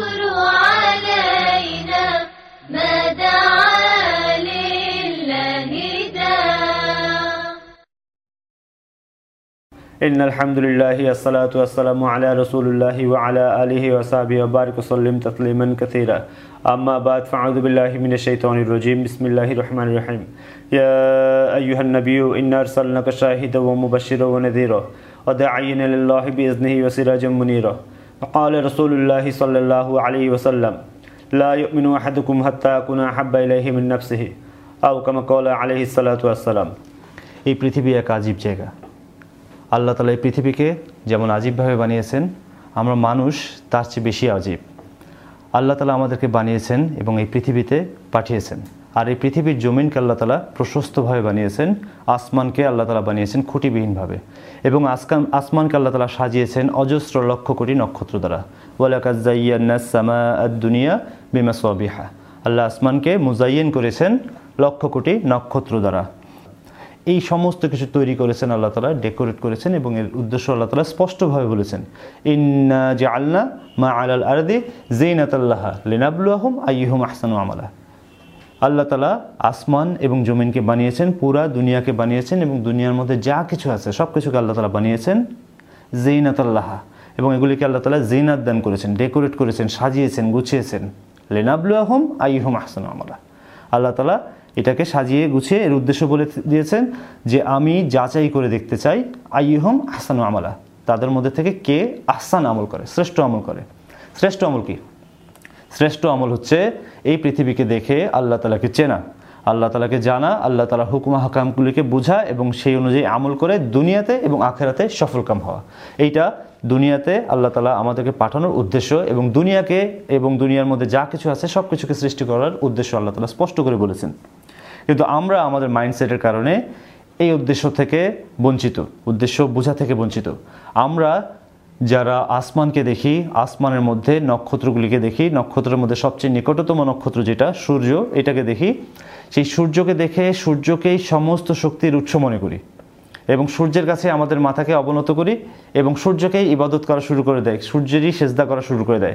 علينا ما دعا لله إن الحمد لله الصلاة والسلام على رسول الله وعلى آله وصحبه وبارك وسلم تسليما كثيرا. أما بعد فأعوذ بالله من الشيطان الرجيم. بسم الله الرحمن الرحيم. يا أيها النبي إنا أرسلناك شاهدا ومبشرا ونذيرا. وداعيا لله بإذنه وسراجا منيرا. وقال رسول الله صلى الله عليه وسلم لا يؤمن أحدكم حتى أكون أحب إليه من نفسه أو كما قال عليه الصلاة والسلام এই পৃথিবী এক আজীব জায়গা আল্লাহ তালা এই পৃথিবীকে যেমন আজীবভাবে বানিয়েছেন আমরা মানুষ তার চেয়ে বেশি আজীব আল্লাহ তালা আমাদেরকে বানিয়েছেন এবং এই পৃথিবীতে পাঠিয়েছেন আর এই পৃথিবীর জমিনকে আল্লাহ তালা প্রশস্তভাবে বানিয়েছেন, আসমানকে আল্লাহ তালা বানিয়েছেন খুঁটিবিহীনভাবে। এবং আসকান আসমানকে আল্লাহ তালা সাজিয়েছেন অজস্র লক্ষ কোটি নক্ষত্র দ্বারা। ওয়ালাকাজাইয়ান্নাসমা বিমা সবিহা আল্লাহ আসমানকে মুজাইয়েন করেছেন লক্ষ কোটি নক্ষত্র দ্বারা। এই সমস্ত কিছু তৈরি করেছেন আল্লাহ তালা, ডেকোরেট করেছেন এবং এর উদ্দেশ্য আল্লাহ তালা স্পষ্টভাবে বলেছেন, ইন্না যে আল্লাহ মা আলাল আরদি জেইনাতাল্লাহ লিনাবুল্লাহম আইহুম আহসানু আমালা। আল্লাহ তালা আসমান এবং জমিনকে বানিয়েছেন, পুরা দুনিয়াকে বানিয়েছেন এবং দুনিয়ার মধ্যে যা কিছু আছে, সব কিছুকে আল্লাহ তালা বানিয়েছেন জেইনাতাল্লাহ এবং এগুলিকে আল্লাহ তালা জেইনাত দান করেছেন, ডেকোরেট করেছেন, সাজিয়েছেন, গুছিয়েছেন। লেনাবুল্লাহম আইহুম আহসানু আমালা। আল্লাহ তালা এটাকে সাজিয়ে গুছিয়ে এর উদ্দেশ্য বলে দিয়েছেন যে আমি যাচাই করে দেখতে চাই আইহম আহসানু আমালা। তাদের মধ্যে থেকে কে আহসান আমল করে, শ্রেষ্ঠ আমল করে। শ্রেষ্ঠ আমল কি? শ্রেষ্ঠ আমল হচ্ছে এই পৃথিবীকে দেখে আল্লাহ তালাকে চেনা। আল্লাহ তালাকে জানা, আল্লাহ তালা হুকুমা হাকামগুলিকে বোঝা এবং সেই অনুযায়ী আমল করে দুনিয়াতে এবং আখেরাতে সফলকাম হওয়া। এইটা দুনিয়াতে আল্লাহ তালা আমাদেরকে পাঠানোর উদ্দেশ্য এবং দুনিয়াকে এবং দুনিয়ার মধ্যে যা কিছু আছে সব কিছুকে সৃষ্টি করার উদ্দেশ্য আল্লাহ তালা স্পষ্ট করে বলেছেন। কিন্তু আমরা আমাদের মাইন্ডসেটের কারণে এই উদ্দেশ্য থেকে বঞ্চিত, উদ্দেশ্য বোঝা থেকে বঞ্চিত। আমরা যারা আসমানকে দেখি, আসমানের মধ্যে নক্ষত্রগুলিকে দেখি, নক্ষত্রের মধ্যে সবচেয়ে নিকটতম নক্ষত্র যেটা, সূর্য, এটাকে দেখি। সেই সূর্যকে দেখে সূর্যকেই সমস্ত শক্তির উৎস মনে করি এবং সূর্যের কাছে আমাদের মাথাকে অবনত করি এবং সূর্যকেই ইবাদত করা শুরু করে দেয়, সূর্যেরই সেজদা করা শুরু করে দেয়।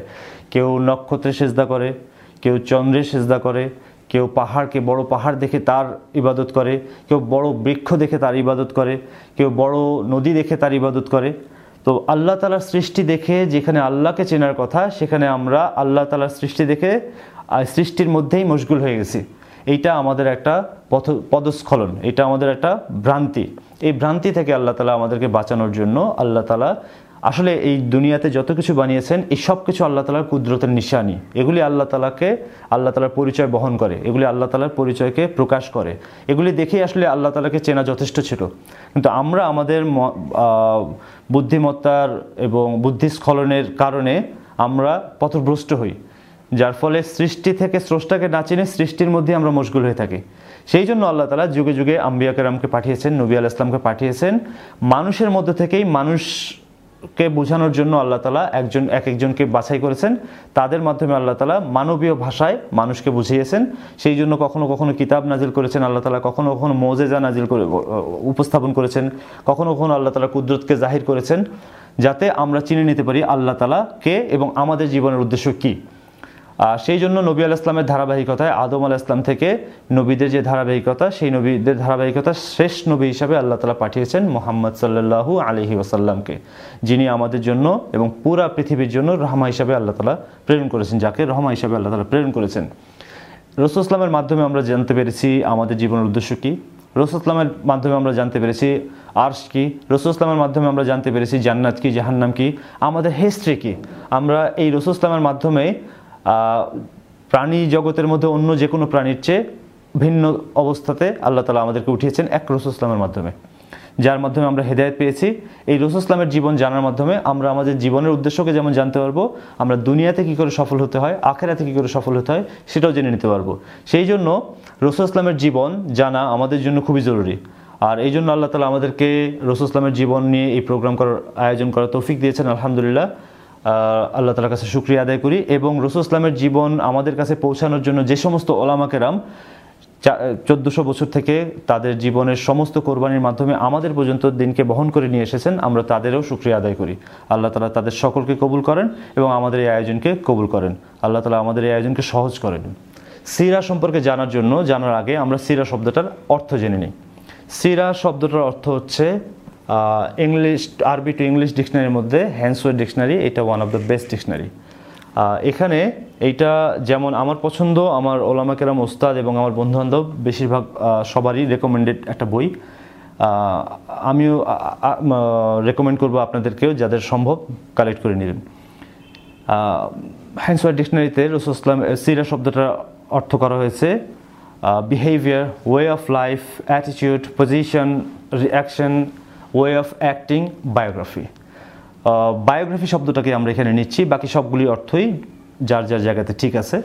কেউ নক্ষত্রের সেজদা করে, কেউ চন্দ্রের সেজদা করে, কেউ পাহাড়কে বড় পাহাড় দেখে তার ইবাদত করে, কেউ বড় বৃক্ষ দেখে তার ইবাদত করে, কেউ বড় নদী দেখে তার ইবাদত করে। তো আল্লাহ তালার সৃষ্টি দেখে যেখানে আল্লাহকে চেনার কথা, সেখানে আমরা আল্লাহ তালার সৃষ্টি দেখে সৃষ্টির মধ্যেই মশগুল হয়ে গেছি। এইটা আমাদের একটা পথ, পদস্খলন, এটা আমাদের একটা ভ্রান্তি। এই ভ্রান্তি থেকে আল্লাহ তালা আমাদেরকে বাঁচানোর জন্য আল্লাহ তালা আসলে এই দুনিয়াতে যত কিছু বানিয়েছেন, এই সব কিছু আল্লাহ তালার কুদরতের নিশানি। এগুলি আল্লাহ তালাকে আল্লাহ তালার পরিচয় বহন করে। এগুলি আল্লাহ তালার পরিচয়কে প্রকাশ করে। এগুলি দেখেই আসলে আল্লাহ তালাকে চেনা যথেষ্ট ছিল। কিন্তু আমরা আমাদের বুদ্ধিমত্তার এবং বুদ্ধিস্খলনের কারণে আমরা পথভ্রষ্ট হই। যার ফলে সৃষ্টি থেকে স্রষ্টাকে না চিনে সৃষ্টির মধ্যে আমরা মশগুল হয়ে থাকি। সেই জন্য আল্লাহ তালা যুগে যুগে আম্বিয়া কেরামকে পাঠিয়েছেন, নবী আল ইসলামকে পাঠিয়েছেন। মানুষের মধ্যে থেকেই মানুষ কে বোঝানোর জন্য আল্লাহ তালা একজন, এক একজনকে বাছাই করেছেন, তাদের মাধ্যমে আল্লাহ তালা মানবীয় ভাষায় মানুষকে বুঝিয়েছেন। সেই জন্য কখনো কখনো কিতাব নাজিল করেছেন, আল্লাহ তালা কখনো কখনো মৌজেজা নাজিল করে উপস্থাপন করেছেন। কখনো কখনো আল্লাহ তালা কুদরতকে জাহির করেছেন, যাতে আমরা চিনে নিতে পারি আল্লাহ তালা কে এবং আমাদের জীবনের উদ্দেশ্য কী। সেই জন্য নবী আল ইসলামের ধারাবাহিকতায় আদম আল ইসলাম থেকে নবীদের যে ধারাবাহিকতা, সেই নবীদের ধারাবাহিকতা শেষ নবী হিসাবে আল্লাহ তালা পাঠিয়েছেন মোহাম্মদ সাল্লাহু আলহি ওসাল্লামকে যিনি আমাদের জন্য এবং পুরা পৃথিবীর জন্য রহমা হিসাবে আল্লাহ তালা প্রেরণ করেছেন, যাকে রহমা হিসাবে আল্লাহ তালা প্রেরণ করেছেন। রসুল ইসলামের মাধ্যমে আমরা জানতে পেরেছি আমাদের জীবনের উদ্দেশ্য কী? রসুল ইসলামের মাধ্যমে আমরা জানতে পেরেছি আর্শ কি? রসুল ইসলামের মাধ্যমে আমরা জানতে পেরেছি জান্নাত কি, জাহান্নাম কি? আমাদের হিস্ট্রি কি? আমরা এই রসুল ইসলামের মাধ্যমে প্রাণী জগতের মধ্যে অন্য যে কোনো প্রাণীর চেয়ে ভিন্ন অবস্থাতে আল্লাহ তালা আমাদেরকে উঠিয়েছেন এক রসুল ইসলামের মাধ্যমে, যার মাধ্যমে আমরা হেদায়ত পেয়েছি। এই রসুল ইসলামের জীবন জানার মাধ্যমে আমরা আমাদের জীবনের উদ্দেশ্যকে যেমন জানতে পারব, আমরা দুনিয়াতে কী করে সফল হতে হয়, আখেরাতে কী করে সফল হতে হয়, সেটাও জেনে নিতে পারব। সেই জন্য রসুল ইসলামের জীবন জানা আমাদের জন্য খুবই জরুরি। আর এই জন্য আল্লাহ তালা আমাদেরকে রসুল ইসলামের জীবন নিয়ে এই প্রোগ্রাম করার আয়োজন করার তৌফিক দিয়েছেন, আলহামদুলিল্লাহ। আল্লাহ তালার কাছে শুক্রিয়া আদায় করি এবং রসুল ইসলামের জীবন আমাদের কাছে পৌঁছানোর জন্য যে সমস্ত ওলামাকেরাম চোদ্দোশো বছর থেকে তাদের জীবনের সমস্ত কোরবানির মাধ্যমে আমাদের পর্যন্ত দিনকে বহন করে নিয়ে এসেছেন, আমরা তাদেরও সুক্রিয়া আদায় করি। আল্লাহ তালা তাদের সকলকে কবুল করেন এবং আমাদের এই আয়োজনকে কবুল করেন। আল্লাহ তালা আমাদের এই আয়োজনকে সহজ করেন সিরা সম্পর্কে জানার জন্য, জানার আগে আমরা সিরা শব্দটার অর্থ জেনে নিই। সিরা শব্দটার অর্থ হচ্ছে ইংলিশ আরবি টু ইংলিশ ডিকশনারির মধ্যে হ্যান্ডসওয়ের ডিকশনারি এটা one of the best dictionary এখানে এইটা যেমন আমার পছন্দ, আমার ওলামা কেরাম ওস্তাদ এবং আমার বন্ধুবান্ধব বেশিরভাগ সবারই রেকমেন্ডেড একটা বই। আমিও রেকমেন্ড করব আপনাদেরকেও, যাদের সম্ভব কালেক্ট করে নেবেন। হ্যান্সওয়ার ডিকশনারিতে রসুলাম সিরা শব্দটা অর্থ করা হয়েছে behaviour way of life attitude position reaction way of acting biography biography শব্দটাকে আমরা এখানে নিচ্ছি, বাকি সবগুলি অর্থই যার যার জায়গাতে ঠিক আছে।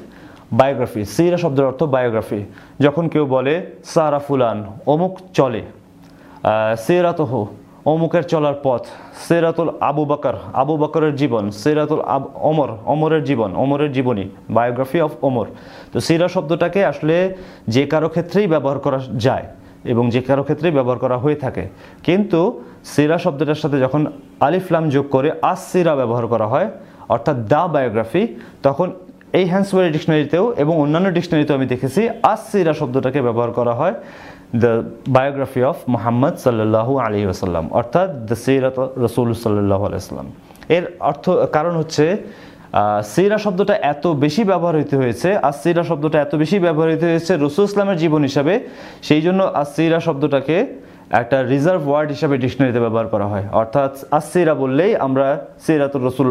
বায়োগ্রাফি সিরা শব্দের অর্থ বায়োগ্রাফি যখন কেউ বলে, সারা ফুলান, অমুক চলে। সেরাতহ, অমুকের চলার পথ। সেরাতুল আবু বাকর, আবু বাকরের জীবন। সেরাতুল আব অমর অমরের জীবন অমরের জীবনী। বায়োগ্রাফি অফ অমর তো সিরা শব্দটাকে আসলে যে কারও ক্ষেত্রেই ব্যবহার করা যায়। এবং যে কারও ক্ষেত্রে ব্যবহার করা হয়ে থাকে। কিন্তু সিরা শব্দটার সাথে যখন আলিফলাম যোগ করে আস সিরা ব্যবহার করা হয়, অর্থাৎ দ্য বায়োগ্রাফি, তখন এই হ্যান্সওয়ারি ডিকশনারিতেও এবং অন্যান্য ডিকশনারিতেও আমি দেখেছি আস সিরা শব্দটাকে ব্যবহার করা হয় দ্য বায়োগ্রাফি অফ মোহাম্মদ সাল্লাহ আলী আসাল্লাম অর্থাৎ দ্য সিরাত রসুল সাল্লাহ আলাইসাল্লাম এর অর্থ, কারণ হচ্ছে সিরা শব্দটা এত বেশি ব্যবহৃত হয়েছে, আর সিরা শব্দটা এত বেশি ব্যবহৃত হয়েছে রসুল ইসলামের জীবন হিসাবে, সেই জন্য আসিরা শব্দটাকে একটা রিজার্ভ ওয়ার্ড হিসাবে ডিকশনারিতে ব্যবহার করা হয়। অর্থাৎ আসিরা বললেই আমরা সিরাতুর রসুল,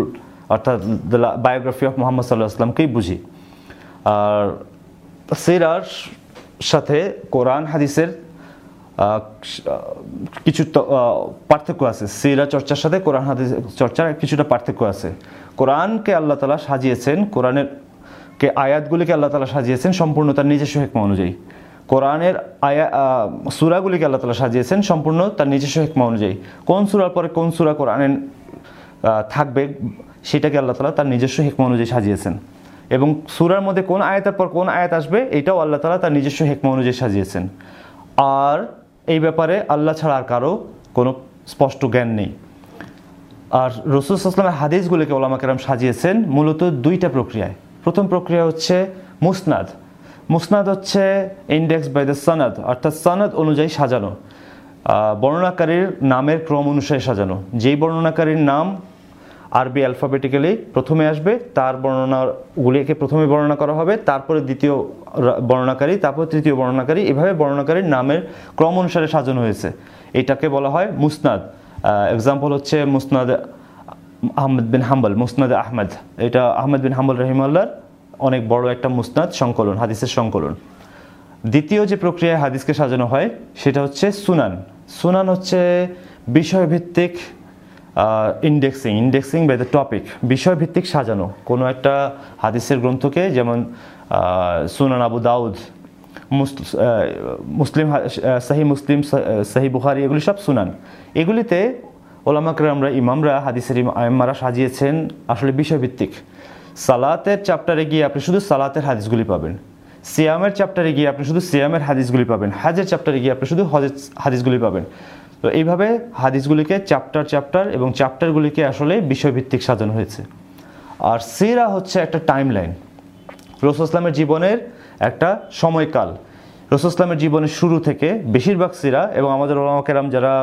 অর্থাৎ বায়োগ্রাফি অফ মোহাম্মদ সাল্লাহ আসলামকেই বুঝি। আর সিরার সাথে কোরআন হাদিসের কিছু পার্থক্য আছে। সিরা চর্চার সাথে কোরআন হাদিস চর্চার কিছুটা পার্থক্য আছে। কোরআনকে আল্লাহ তালা সাজিয়েছেন, কোরআনের কে আয়াতগুলিকে আল্লাহ তালা সাজিয়েছেন সম্পূর্ণ তার নিজস্ব হেকমা অনুযায়ী। কোরআনের আয়া সুরাগুলিকে আল্লাহ তালা সাজিয়েছেন সম্পূর্ণ তার নিজস্ব হেকমা অনুযায়ী। কোন সুরার পরে কোন সুরা কোরআনের থাকবে, সেটাকে আল্লাহ তালা তার নিজস্ব হেকমা অনুযায়ী সাজিয়েছেন। এবং সুরার মধ্যে কোন আয়াতের পর কোন আয়াত আসবে, এটাও আল্লাহ তালা তার নিজস্ব হেকমা অনুযায়ী সাজিয়েছেন। আর এই ব্যাপারে আল্লাহ ছাড়া আর কারও কোনো স্পষ্ট জ্ঞান নেই। আর রসুল আসলামের হাদিসগুলিকে ওলামা কেরাম সাজিয়েছেন মূলত দুইটা প্রক্রিয়ায়। প্রথম প্রক্রিয়া হচ্ছে মুসনাদ। মুসনাদ হচ্ছে ইন্ডেক্স বাই দ্য সানাদ অর্থাৎ সানাদ অনুযায়ী সাজানো। বর্ণনাকারীর নামের ক্রম অনুসারে সাজানো। যেই বর্ণনাকারীর নাম আরবি অ্যালফাবেটিক্যালি প্রথমে আসবে, তার বর্ণনাগুলিকে প্রথমে বর্ণনা করা হবে, তারপরে দ্বিতীয় বর্ণনাকারী, তারপর তৃতীয় বর্ণনাকারী, এভাবে বর্ণনাকারীর নামের ক্রম অনুসারে সাজানো হয়েছে। এটাকে বলা হয় মুসনাদ। এক্সাম্পল হচ্ছে মুসনাদ আহমদ বিন হাম্বল, মুসনাদ আহমেদ। এটা আহমেদ বিন হাম্বল রহিমাল্লার অনেক বড় একটা মুসনাদ সংকলন, হাদিসের সংকলন। দ্বিতীয় যে প্রক্রিয়ায় হাদিসকে সাজানো হয়, সেটা হচ্ছে সুনান। সুনান হচ্ছে বিষয়ভিত্তিক indexing indexing by the topic বিষয়ভিত্তিক সাজানো। কোনো একটা হাদিসের গ্রন্থকে যেমন সুনান আবু দাউদ মুসলিম সাহি মুসলিম সাহি বুহারি এগুলি সব সুনান। এগুলিতে ওলামাকরা আমরা ইমামরা হাদিসের ইমারা সাজিয়েছেন আসলে বিষয়ভিত্তিক। সালাতের চ্যাপ্টারে গিয়ে আপনি শুধু সালাতের হাদিসগুলি পাবেন। সিয়ামের চ্যাপ্টারে গিয়ে আপনি শুধু সিয়ামের হাদিসগুলি পাবেন। হাজের চ্যাপ্টারে গিয়ে আপনি শুধু হজের হাদিসগুলি পাবেন। তো এইভাবে হাদিসগুলিকে চ্যাপ্টার চ্যাপ্টার এবং চ্যাপ্টারগুলিকে আসলে বিষয়ভিত্তিক সাজানো হয়েছে। আর সিরা হচ্ছে একটা টাইম লাইন রসুলামের জীবনের একটা সময়কাল। রসুলামের জীবনের শুরু থেকে বেশিরভাগ সিরা এবং আমাদের ওলামাকেরাম যারা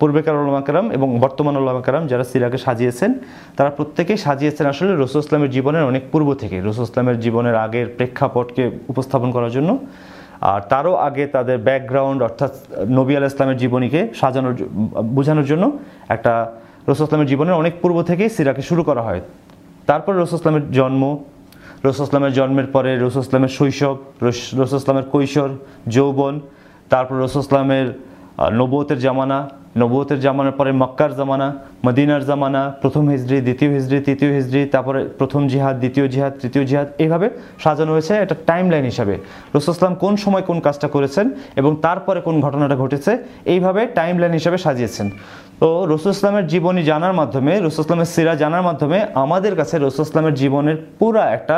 পূর্বেকার ওলামাকেরাম এবং বর্তমান ওলামাকেরাম যারা সিরাকে সাজিয়েছেন, তারা প্রত্যেকেই সাজিয়েছেন আসলে ইসলামের জীবনের অনেক পূর্ব থেকে। ইসলামের জীবনের আগের প্রেক্ষাপটকে উপস্থাপন করার জন্য। আর তারও আগে তাদের ব্যাকগ্রাউন্ড অর্থাৎ নবী আল ইসলামের জীবনীকে সাজানোর বোঝানোর জন্য একটা রসুল ইসলামের জীবনের অনেক পূর্ব থেকেই সিরাকে শুরু করা হয়। তারপর রসুল ইসলামের জন্ম, রসুল ইসলামের জন্মের পরে রসুল ইসলামের শৈশব রসুল ইসলামের কৈশোর, যৌবন, তারপর রসুল ইসলামের নবতের জামানা নবতের জামানার পরে মক্কার জামানা, মদিনার জামানা, প্রথম হিজড়ি দ্বিতীয় হিজড়ি তৃতীয় হিজড়ি তারপরে প্রথম জিহাদ, দ্বিতীয় জিহাদ, তৃতীয় জিহাদ, এইভাবে সাজানো হয়েছে। একটা টাইম লাইন হিসাবে রসুলাম কোন সময় কোন কাজটা করেছেন এবং তারপরে কোন ঘটনাটা ঘটেছে, এইভাবে টাইম লাইন হিসাবে সাজিয়েছেন। তো রসুল ইসলামের জীবনী জানার মাধ্যমে, রসুল ইসলামের সিরা জানার মাধ্যমে আমাদের কাছে রসুল ইসলামের জীবনের পুরা একটা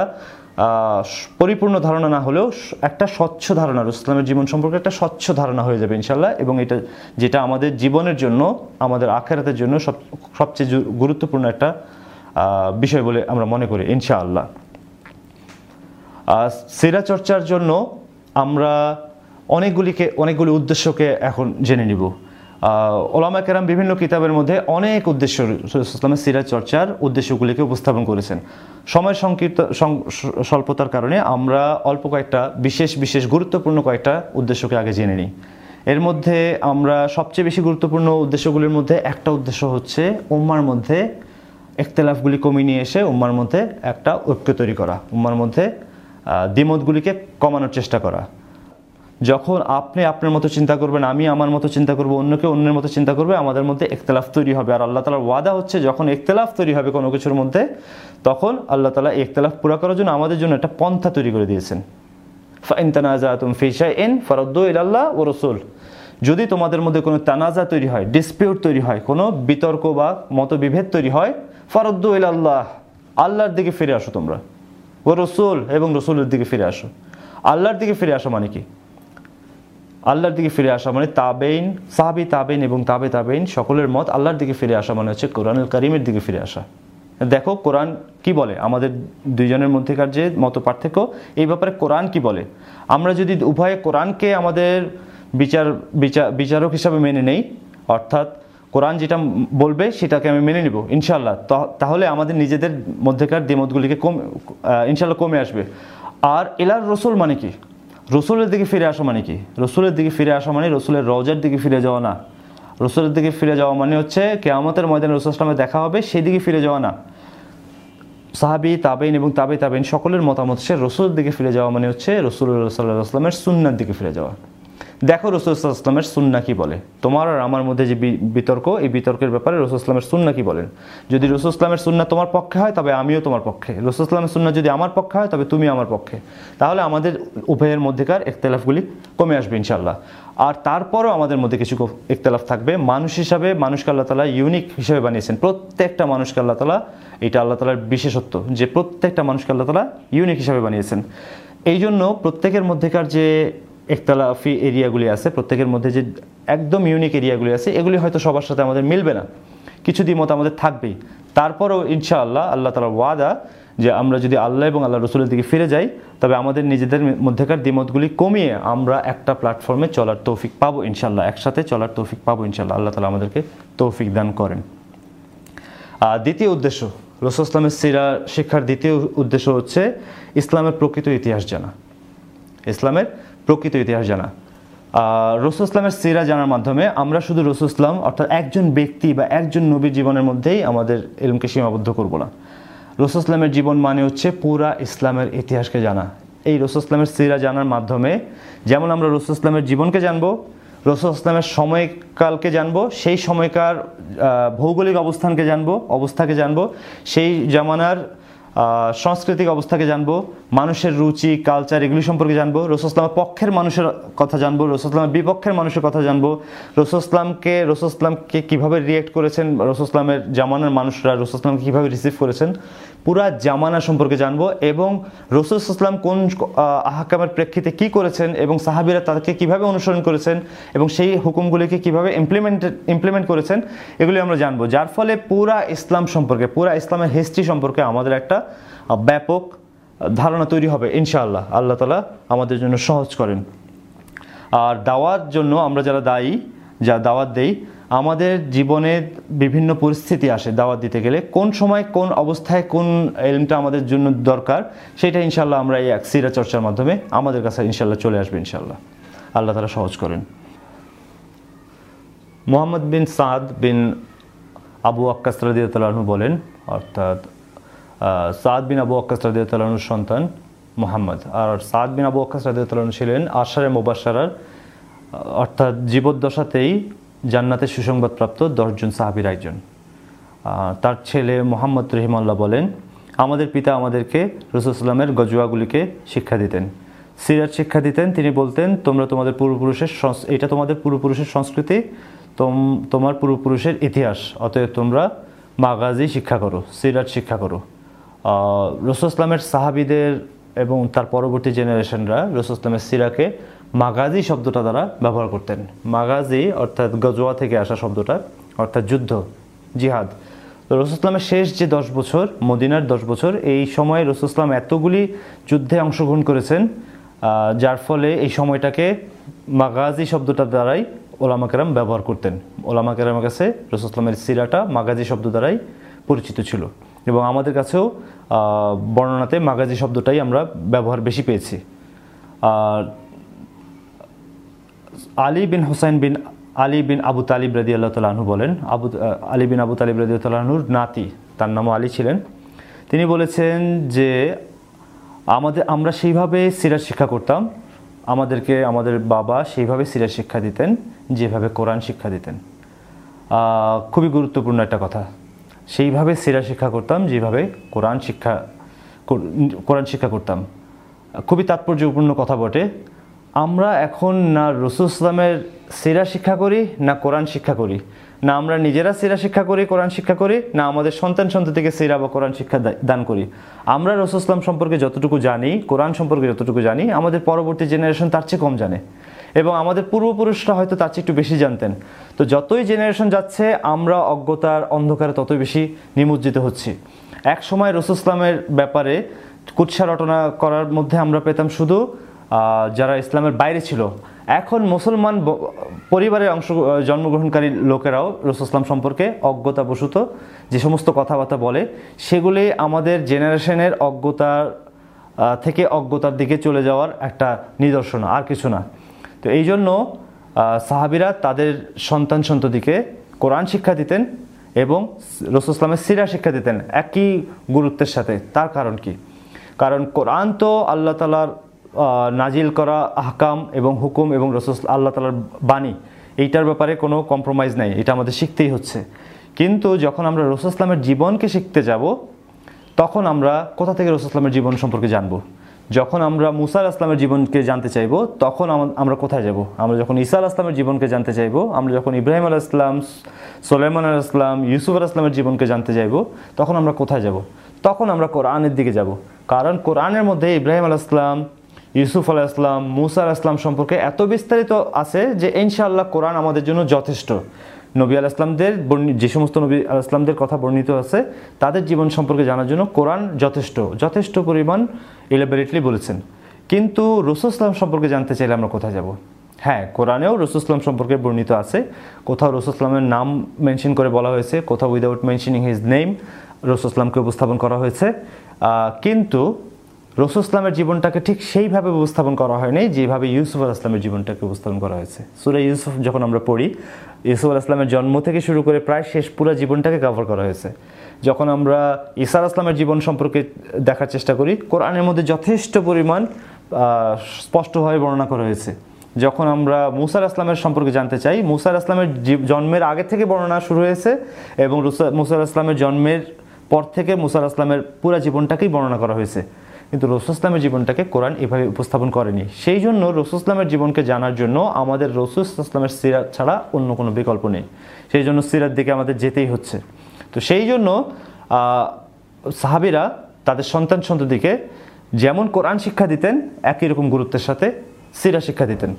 পরিপূর্ণ ধারণা না হলেও একটা স্বচ্ছ ধারণা ইসলামের জীবন সম্পর্কে একটা স্বচ্ছ ধারণা হয়ে যাবে ইনশাল্লাহ এবং এটা যেটা আমাদের জীবনের জন্য, আমাদের আখেরাতের জন্য সব সবচেয়ে গুরুত্বপূর্ণ একটা বিষয় বলে আমরা মনে করি, ইনশাআল্লাহ। সেরা চর্চার জন্য আমরা অনেকগুলিকে অনেকগুলি উদ্দেশ্যকে এখন জেনে নিব। ওলামা কেরাম বিভিন্ন কিতাবের মধ্যে অনেক উদ্দেশ্য ইসলামের সিরা চর্চার উদ্দেশ্যগুলিকে উপস্থাপন করেছেন। সময় সংকীর্ত স্বল্পতার কারণে আমরা অল্প কয়েকটা, বিশেষ বিশেষ গুরুত্বপূর্ণ কয়েকটা উদ্দেশ্যকে আগে জেনে নিই। এর মধ্যে আমরা সবচেয়ে বেশি গুরুত্বপূর্ণ উদ্দেশ্যগুলির মধ্যে একটা উদ্দেশ্য হচ্ছে উম্মার মধ্যে একতলাফগুলি কমিয়ে নিয়ে এসে উম্মার মধ্যে একটা ঐক্য তৈরি করা, উম্মার মধ্যে দ্বিমতগুলিকে কমানোর চেষ্টা করা। যখন আপনি আপনার মতো চিন্তা করবেন, আমি আমার মতো চিন্তা করব অন্যকে অন্যের মতো চিন্তা করবে, আমাদের মধ্যে একতলাফ তৈরি হবে। আর আল্লাহ তালার ওয়াদা হচ্ছে, যখন একতলাফ তৈরি হবে কোনো কিছুর মধ্যে, তখন আল্লাহ তালা একতলাফ পুরা করার জন্য আমাদের জন্য একটা পন্থা তৈরি করে দিয়েছেন। ফাইন তানাজা তুম ফিশা এন ফরদ্দু ইলাল্লাহ ও রসুল। যদি তোমাদের মধ্যে কোনো তানাজা তৈরি হয়, ডিসপিউট তৈরি হয়, কোনো বিতর্ক বা মতবিভেদ তৈরি হয়, ফরদ্দু ইলাল্লাহ, আল্লাহর দিকে ফিরে আসো তোমরা। ও রসুল এবং রসুলের দিকে ফিরে আসো। আল্লাহর দিকে ফিরে আসা মানে কি? আল্লাহর দিকে ফিরে আসা মানে তাবেইন, সাহাবি তাবেইন এবং তাবে তাবেইন সকলের মত আল্লাহর দিকে ফিরে আসা মানে হচ্ছে কোরআনুল করিমের দিকে ফিরে আসা। দেখো কোরআন কি বলে? আমাদের দুইজনের মধ্যেকার যে মত পার্থক্য, এই ব্যাপারে কোরআন কি বলে? আমরা যদি উভয়ে কোরআনকে আমাদের বিচার বিচার বিচারক হিসাবে মেনে নেই, অর্থাৎ কোরআন যেটা বলবে সেটাকে আমি মেনে নিব ইনশাল্লাহ তাহলে আমাদের নিজেদের মধ্যেকার দ্বিমতগুলিকে কম ইনশাল্লাহ কমে আসবে। আর এলার রসুল মানে কি? রসুলের দিকে ফিরে আসা মানে কি? রসুলের দিকে ফিরে আসা মানে রসুলের রওজার দিকে ফিরে যাওয়া না। রসুলের দিকে ফিরে যাওয়া মানে হচ্ছে কেয়ামতের ময়দানে রসুল ইসলামে দেখা হবে, সেই দিকে ফিরে যাওয়া না। সাহাবি তাবেইন এবং তাবে তাবেইন সকলের মতামত সে রসুলের দিকে ফিরে যাওয়া মানে হচ্ছে রসুল সাল্লাহ আসলামের সুন্নার দিকে ফিরে যাওয়া। দেখো রসুল ইসলামের সুন্না কি বলে? তোমার আর আমার মধ্যে যে বিতর্ক, এই বিতর্কের ব্যাপারে রসুল ইসলামের সুন্না কি বলেন? যদি রসুল ইসলামের সুন্না তোমার পক্ষে হয়, তবে আমিও তোমার পক্ষে। রসুল ইসলামের সুন্না যদি আমার পক্ষে হয়, তবে তুমি আমার পক্ষে। তাহলে আমাদের উভয়ের মধ্যেকার একতলাফগুলি কমে আসবে ইনশাল্লাহ আর তারপরও আমাদের মধ্যে কিছু একতলাফ থাকবে। মানুষ হিসাবে মানুষকে আল্লাহ তালা ইউনিক হিসেবে বানিয়েছেন। প্রত্যেকটা মানুষকে আল্লাহ তালা এটা আল্লাহ তালার বিশেষত্ব, যে প্রত্যেকটা মানুষকে আল্লাহ তালা ইউনিক হিসাবে বানিয়েছেন। এই জন্য প্রত্যেকের মধ্যেকার যে একতলাফি এরিয়াগুলি আছে, প্রত্যেকের মধ্যে যে একদম ইউনিক এরিয়াগুলি আছে, এগুলি হয়তো সবার সাথে আমাদের মিলবে না। কিছু দ্বিমত আমাদের থাকবেই। তারপরও ইনশাআল্লাহ আল্লাহ তালার ওয়াদা যে আমরা যদি আল্লাহ এবং আল্লাহ রসুলের দিকে ফিরে যাই, তবে আমাদের নিজেদের মধ্যেকার দ্বিমতগুলি কমিয়ে আমরা একটা প্ল্যাটফর্মে চলার তৌফিক পাবো ইনশাল্লাহ একসাথে চলার তৌফিক পাবো ইনশাল্লাহ আল্লাহ তালা আমাদেরকে তৌফিক দান করেন। দ্বিতীয় উদ্দেশ্য, রসুল ইসলামের সিরা শিক্ষার দ্বিতীয় উদ্দেশ্য হচ্ছে ইসলামের প্রকৃত ইতিহাস জানা। ইসলামের প্রকৃত ইতিহাস জানা। রসুল ইসলামের সিরা জানার মাধ্যমে আমরা শুধু রসুল ইসলাম অর্থাৎ একজন ব্যক্তি বা একজন নবীর জীবনের মধ্যেই আমাদের এলমকে সীমাবদ্ধ করব না। রসুল ইসলামের জীবন মানে হচ্ছে পুরা ইসলামের ইতিহাসকে জানা। এই রসুল ইসলামের সিরা জানার মাধ্যমে যেমন আমরা রসুল ইসলামের জীবনকে জানব, রসুল ইসলামের সময়কালকে জানব, সেই সময়কার ভৌগোলিক অবস্থানকে জানব, অবস্থাকে জানব, সেই জামানার সাংস্কৃতিক অবস্থাকে জানব মানুষের রুচি কালচার এগুলি সম্পর্কে জানব রসুলামের পক্ষের মানুষের কথা জানব রসুলামের বিপক্ষের মানুষের কথা জানব রসুলামকে রসুলামকে কীভাবে রিয়েক্ট করেছেন রসুলামের জামানার মানুষরা রসুলামকে কীভাবে রিসিভ করেছেন পুরা জামানা সম্পর্কে জানব এবং রসুল ইসলাম কোন আহ, আহকামের প্রেক্ষিতে কি করেছেন এবং সাহাবিরা তাদেরকে কীভাবে অনুসরণ করেছেন এবং সেই হুকুমগুলিকে কীভাবে ইমপ্লিমেন্ট ইমপ্লিমেন্ট করেছেন এগুলি আমরা জানব। যার ফলে পুরা ইসলাম সম্পর্কে পুরা ইসলামের হিস্ট্রি সম্পর্কে আমাদের একটা ব্যাপক ধারণা তৈরি হবে, ইনশাআল্লাহ। আল্লাহ তালা আমাদের জন্য সহজ করেন। আর দাওয়ার জন্য আমরা যারা দায়ী, যা দাওয়াত দেই, আমাদের জীবনে বিভিন্ন পরিস্থিতি আসে দাওয়াত দিতে গেলে। কোন সময়, কোন অবস্থায়, কোন এলমটা আমাদের জন্য দরকার, সেটা ইনশাল্লাহ আমরা এই এক সিরা চর্চার মাধ্যমে আমাদের কাছে ইনশাল্লাহ চলে আসবে ইনশাল্লাহ আল্লাহ তালা সহজ করেন। মোহাম্মদ বিন সাদ বিন আবু আক্কাস রাদিয়াতালাহু বলেন, অর্থাৎ সাদ বিন আবু আক্কাস রাদিয়াতালাহুর সন্তান মোহাম্মদ। আর সাদ বিন আবু আক্কাস রাদিয়াতালাহু ছিলেন আশারে মোবাসারার অর্থাৎ জীবদ্দশাতেই জান্নাতের সুসংবাদপ্রাপ্ত দশজন সাহাবির একজন। তার ছেলে মোহাম্মদ রহিমাল্লাহ বলেন, আমাদের পিতা আমাদেরকে রসুলামের গজুয়াগুলিকে শিক্ষা দিতেন। সিরাজ শিক্ষা দিতেন। তিনি বলতেন, তোমরা তোমাদের পূর্বপুরুষের এটা তোমাদের পূর্বপুরুষের সংস্কৃতি, তোম- তোমার পূর্বপুরুষের ইতিহাস, অতএব তোমরা মাগাজি শিক্ষা করো, সিরাজ শিক্ষা করো। রসুল ইসলামের সাহাবিদের এবং তার পরবর্তী জেনারেশনরা রসুলামের সিরাকে মাগাজি শব্দটা দ্বারা ব্যবহার করতেন। মাগাজি অর্থাৎ গজোয়া থেকে আসা শব্দটা, অর্থাৎ যুদ্ধ, জিহাদ। রসুলামের শেষ যে দশ বছর, মদিনার দশ বছর, এই সময়ে রসুলাম এতগুলি যুদ্ধে অংশগ্রহণ করেছেন যার ফলে এই সময়টাকে মাগাজি শব্দটা দ্বারাই ওলামা কেরাম ব্যবহার করতেন। ওলামা কেরামের কাছে রসুলামের সিরাটা মাগাজি শব্দ দ্বারাই পরিচিত ছিল। এবং আমাদের কাছেও বর্ণনাতে মাগাজি শব্দটাই আমরা ব্যবহার বেশি পেয়েছি। আর আলী বিন হোসাইন বিন আলী বিন আবু তালিব রাদি আল্লাহ তালাহু বলেন, আবু আলী বিন আবু তালিব রাদি তালাহুর নাতি, তার নামও আলী ছিলেন। তিনি বলেছেন যে, আমাদের, আমরা সেইভাবে সিরাজ শিক্ষা করতাম, আমাদেরকে, আমাদের বাবা সেইভাবে সিরাজ শিক্ষা দিতেন, যেভাবে কোরআন শিক্ষা দিতেন। খুবই গুরুত্বপূর্ণ একটা কথা। সেইভাবে সিরা শিক্ষা করতাম যেভাবে কোরআন শিক্ষা কর- কোরআন শিক্ষা করতাম। খুবই তাৎপর্যপূর্ণ কথা বটে। আমরা এখন না রসুল ইসলামের সিরা শিক্ষা করি, না কোরআন শিক্ষা করি। না আমরা নিজেরা সিরা শিক্ষা করি, কোরআন শিক্ষা করি, না আমাদের সন্তান সন্ততিকে সিরা বা কোরআন শিক্ষা দান করি। আমরা রসুল ইসলাম সম্পর্কে যতটুকু জানি, কোরআন সম্পর্কে যতটুকু জানি, আমাদের পরবর্তী জেনারেশন তার চেয়ে কম জানে। এবং আমাদের পূর্বপুরুষরা হয়তো তার চেয়ে একটু বেশি জানতেন। তো যতই জেনারেশন যাচ্ছে, আমরা অজ্ঞতার অন্ধকারে ততই বেশি নিমজ্জিত হচ্ছি। এক সময় রসুল ইসলামের ব্যাপারে কুৎসা রটনা করার মধ্যে আমরা পেতাম শুধু যারা ইসলামের বাইরে ছিল। এখন মুসলমান পরিবারের অংশ জন্মগ্রহণকারী লোকেরাও রসুল ইসলাম সম্পর্কে অজ্ঞতাবশত যে সমস্ত কথাবার্তা বলে, সেগুলি আমাদের জেনারেশনের অজ্ঞতার থেকে অজ্ঞতার দিকে চলে যাওয়ার একটা নিদর্শন, আর কিছু না। তো এই জন্য সাহাবিরা তাদের সন্তান সন্ততিকে কোরআন শিক্ষা দিতেন এবং রসুল ইসলামের সিরা শিক্ষা দিতেন একই গুরুত্বের সাথে। তার কারণ কি? কারণ কোরআন তো আল্লাহ তালার নাজিল করা আহকাম এবং হুকুম এবং রসুল আল্লাহ তালার বাণী, এইটার ব্যাপারে কোনো কম্প্রোমাইজ নাই, এটা আমাদের শিখতেই হচ্ছে। কিন্তু যখন আমরা রসুল ইসলামের জীবনকে শিখতে যাব, তখন আমরা কোথা থেকে রসুল ইসলামের জীবন সম্পর্কে জানব? যখন আমরা মুসা আল ইসলামের জীবনকে জানতে চাইব, তখন আমরা কোথায় যাব? আমরা যখন ঈসা আল ইসলামের জীবনকে জানতে চাইব, আমরা যখন ইব্রাহিম আল ইসলাম সোলেমান আল ইসলাম ইউসুফ আল ইসলামের জীবনকে জানতে চাইব, তখন আমরা কোথায় যাব? তখন আমরা কোরআনের দিকে যাব। কারণ কোরআনের মধ্যে ইব্রাহিম আল ইসলাম ইউসুফ আলাহ ইসলাম মুসা আলাহ ইসলাম সম্পর্কে এত বিস্তারিত আছে যে ইনশাআল্লাহ কোরআন আমাদের জন্য যথেষ্ট। নবী আল ইসলামদের যে সমস্ত নবী আল ইসলামদের কথা বর্ণিত আছে, তাদের জীবন সম্পর্কে জানার জন্য কোরআন যথেষ্ট। যথেষ্ট পরিমাণ ইলেবারেটলি বলেছেন। কিন্তু রসুল ইসলাম সম্পর্কে জানতে চাইলে আমরা কোথায় যাব? হ্যাঁ কোরআনেও রসুল ইসলাম সম্পর্কে বর্ণিত আছে। কোথাও রসুল ইসলামের নাম মেনশন করে বলা হয়েছে, কোথাও উইদাউট মেনশনিং হিজ নেম রসুল ইসলামকে উপস্থাপন করা হয়েছে। কিন্তু রসুল ইসলামের জীবনটাকে ঠিক সেইভাবে উপস্থাপন করা হয়নি যেভাবে ইউসুফ আল ইসলামের জীবনটাকে উপস্থাপন করা হয়েছে। সুরা ইউসুফ যখন আমরা পড়ি, ইউসুফ আল ইসলামের জন্ম থেকে শুরু করে প্রায় শেষ পুরো জীবনটাকে কভার করা হয়েছে। যখন আমরা ঈসা আল ইসলামের জীবন সম্পর্কে দেখার চেষ্টা করি, কোরআনের মধ্যে যথেষ্ট পরিমাণ স্পষ্টভাবে বর্ণনা করা হয়েছে। যখন আমরা মুসার আসলামের সম্পর্কে জানতে চাই মুসার আসলামের জন্মের আগে থেকে বর্ণনা শুরু হয়েছে এবং মুসার আসলামের জন্মের পর থেকে মুসার আসলামের পুরো জীবনটাকেই বর্ণনা করা হয়েছে। কিন্তু রসুল ইসলামের জীবনটাকে কোরআন এভাবে উপস্থাপন করেনি। সেই জন্য রসুল ইসলামের জীবনকে জানার জন্য আমাদের রসুল ইসলামের সিরাত ছাড়া অন্য কোনো বিকল্প নেই। সেই জন্য সিরাত দিকে আমাদের যেতেই হচ্ছে। তো সেই জন্য সাহাবিরা তাদের সন্তান সন্ততিকে যেমন কোরআন শিক্ষা দিতেন, একই রকম গুরুত্বের সাথে সিরা শিক্ষা দিতেন।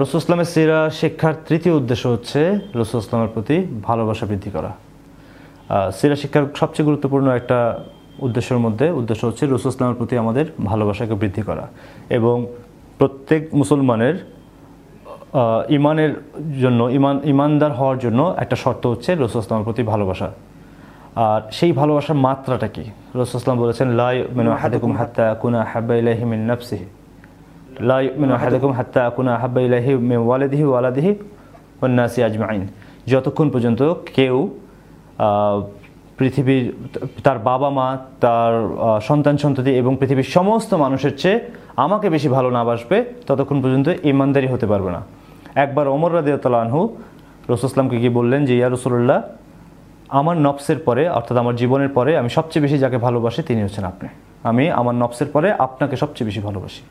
রসুল ইসলামের সিরা শিক্ষার তৃতীয় উদ্দেশ্য হচ্ছে রসুল ইসলামের প্রতি ভালোবাসা বৃদ্ধি করা। সিরা শিক্ষার সবচেয়ে গুরুত্বপূর্ণ একটা উদ্দেশ্যের মধ্যে উদ্দেশ্য হচ্ছে রসুল ইসলামের প্রতি আমাদের ভালোবাসাকে বৃদ্ধি করা এবং প্রত্যেক মুসলমানের ইমানের জন্য ইমান ইমানদার হওয়ার জন্য একটা শর্ত হচ্ছে রসুল ইসলামের প্রতি ভালোবাসা। আর সেই ভালোবাসার মাত্রাটা কি? রসুল ইসলাম বলেছেন লাই মেনু হাদাকুম হাত্তা কুনা হাব্বা ইলাইহি মিন নাফসিহি। লাই ইউমিনু হাদেকুম হাত্তা আকুনা আহাব্বা ইলাইহি মিন ওয়ালিদিহি ওয়া ওয়ালাদিহি ওয়ান নাসি আজমাইন। যতক্ষণ পর্যন্ত কেউ পৃথিবীর, তার বাবা মা, তার সন্তান সন্ততি এবং পৃথিবীর সমস্ত মানুষের চেয়ে আমাকে বেশি ভালো না বাসবে, ততক্ষণ পর্যন্ত ইমানদারি হতে পারবে না। একবার অমর রাদিয়াল্লাহু আনহু রসুলামকে গিয়ে বললেন যে, ইয়া রসুল্লাহ আমার নফসের পরে, অর্থাৎ আমার জীবনের পরে, আমি সবচেয়ে বেশি যাকে ভালোবাসি তিনি হচ্ছেন আপনি। আমি আমার নফসের পরে আপনাকে সবচেয়ে বেশি ভালোবাসি।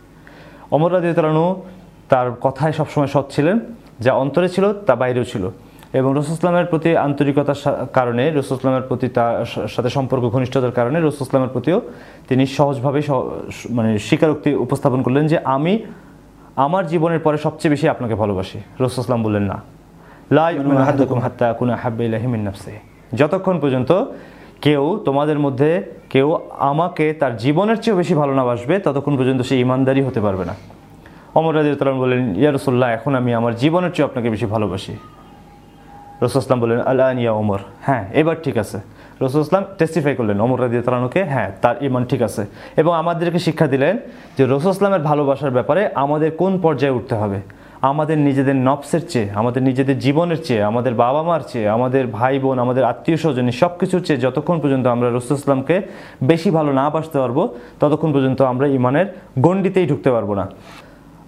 অমর রাদিয়ালু তার কথায় সবসময় সৎ ছিলেন, যা অন্তরে ছিল, তা বাইরেও ছিল। এবং রসুলামের প্রতি আন্তরিকতার কারণে রসুলামের প্রতি তার সাথে সম্পর্ক, ঘনিষ্ঠতার কারণে রসুলামের প্রতিও তিনি সহজভাবে মানে স্বীকারোক্তি উপস্থাপন করলেন যে, আমি আমার জীবনের পরে সবচেয়ে বেশি আপনাকে ভালোবাসি। রসুলাম বললেন না। হাত্তা যতক্ষণ পর্যন্ত কেউ তোমাদের মধ্যে কেউ আমাকে তার জীবনের চেয়েও বেশি ভালো না বাসবে ততক্ষণ পর্যন্ত সে ইমানদারি হতে পারবে না। অমর রাজি বললেন ইয়া রসুল্লাহ এখন আমি আমার জীবনের চেয়েও আপনাকে বেশি ভালোবাসি। রসুলাম বললেন আল্লাহ ইয়া ওমর। হ্যাঁ এবার ঠিক আছে। রসুলাম টেস্টিফাই করলেন অমর রাজি তালানুকে হ্যাঁ তার ইমান ঠিক আছে এবং আমাদেরকে শিক্ষা দিলেন যে রসুলামের ভালোবাসার ব্যাপারে আমাদের কোন পর্যায়ে উঠতে হবে আমাদের নিজেদের নফসের চেয়ে আমাদের নিজেদের জীবনের চেয়ে আমাদের বাবা মার চেয়ে আমাদের ভাই বোন আমাদের আত্মীয় স্বজন সব কিছুর চেয়ে যতক্ষণ পর্যন্ত আমরা রসুলামকে বেশি ভালো না বাসতে পারবো ততক্ষণ পর্যন্ত আমরা ইমানের গণ্ডিতেই ঢুকতে পারবো না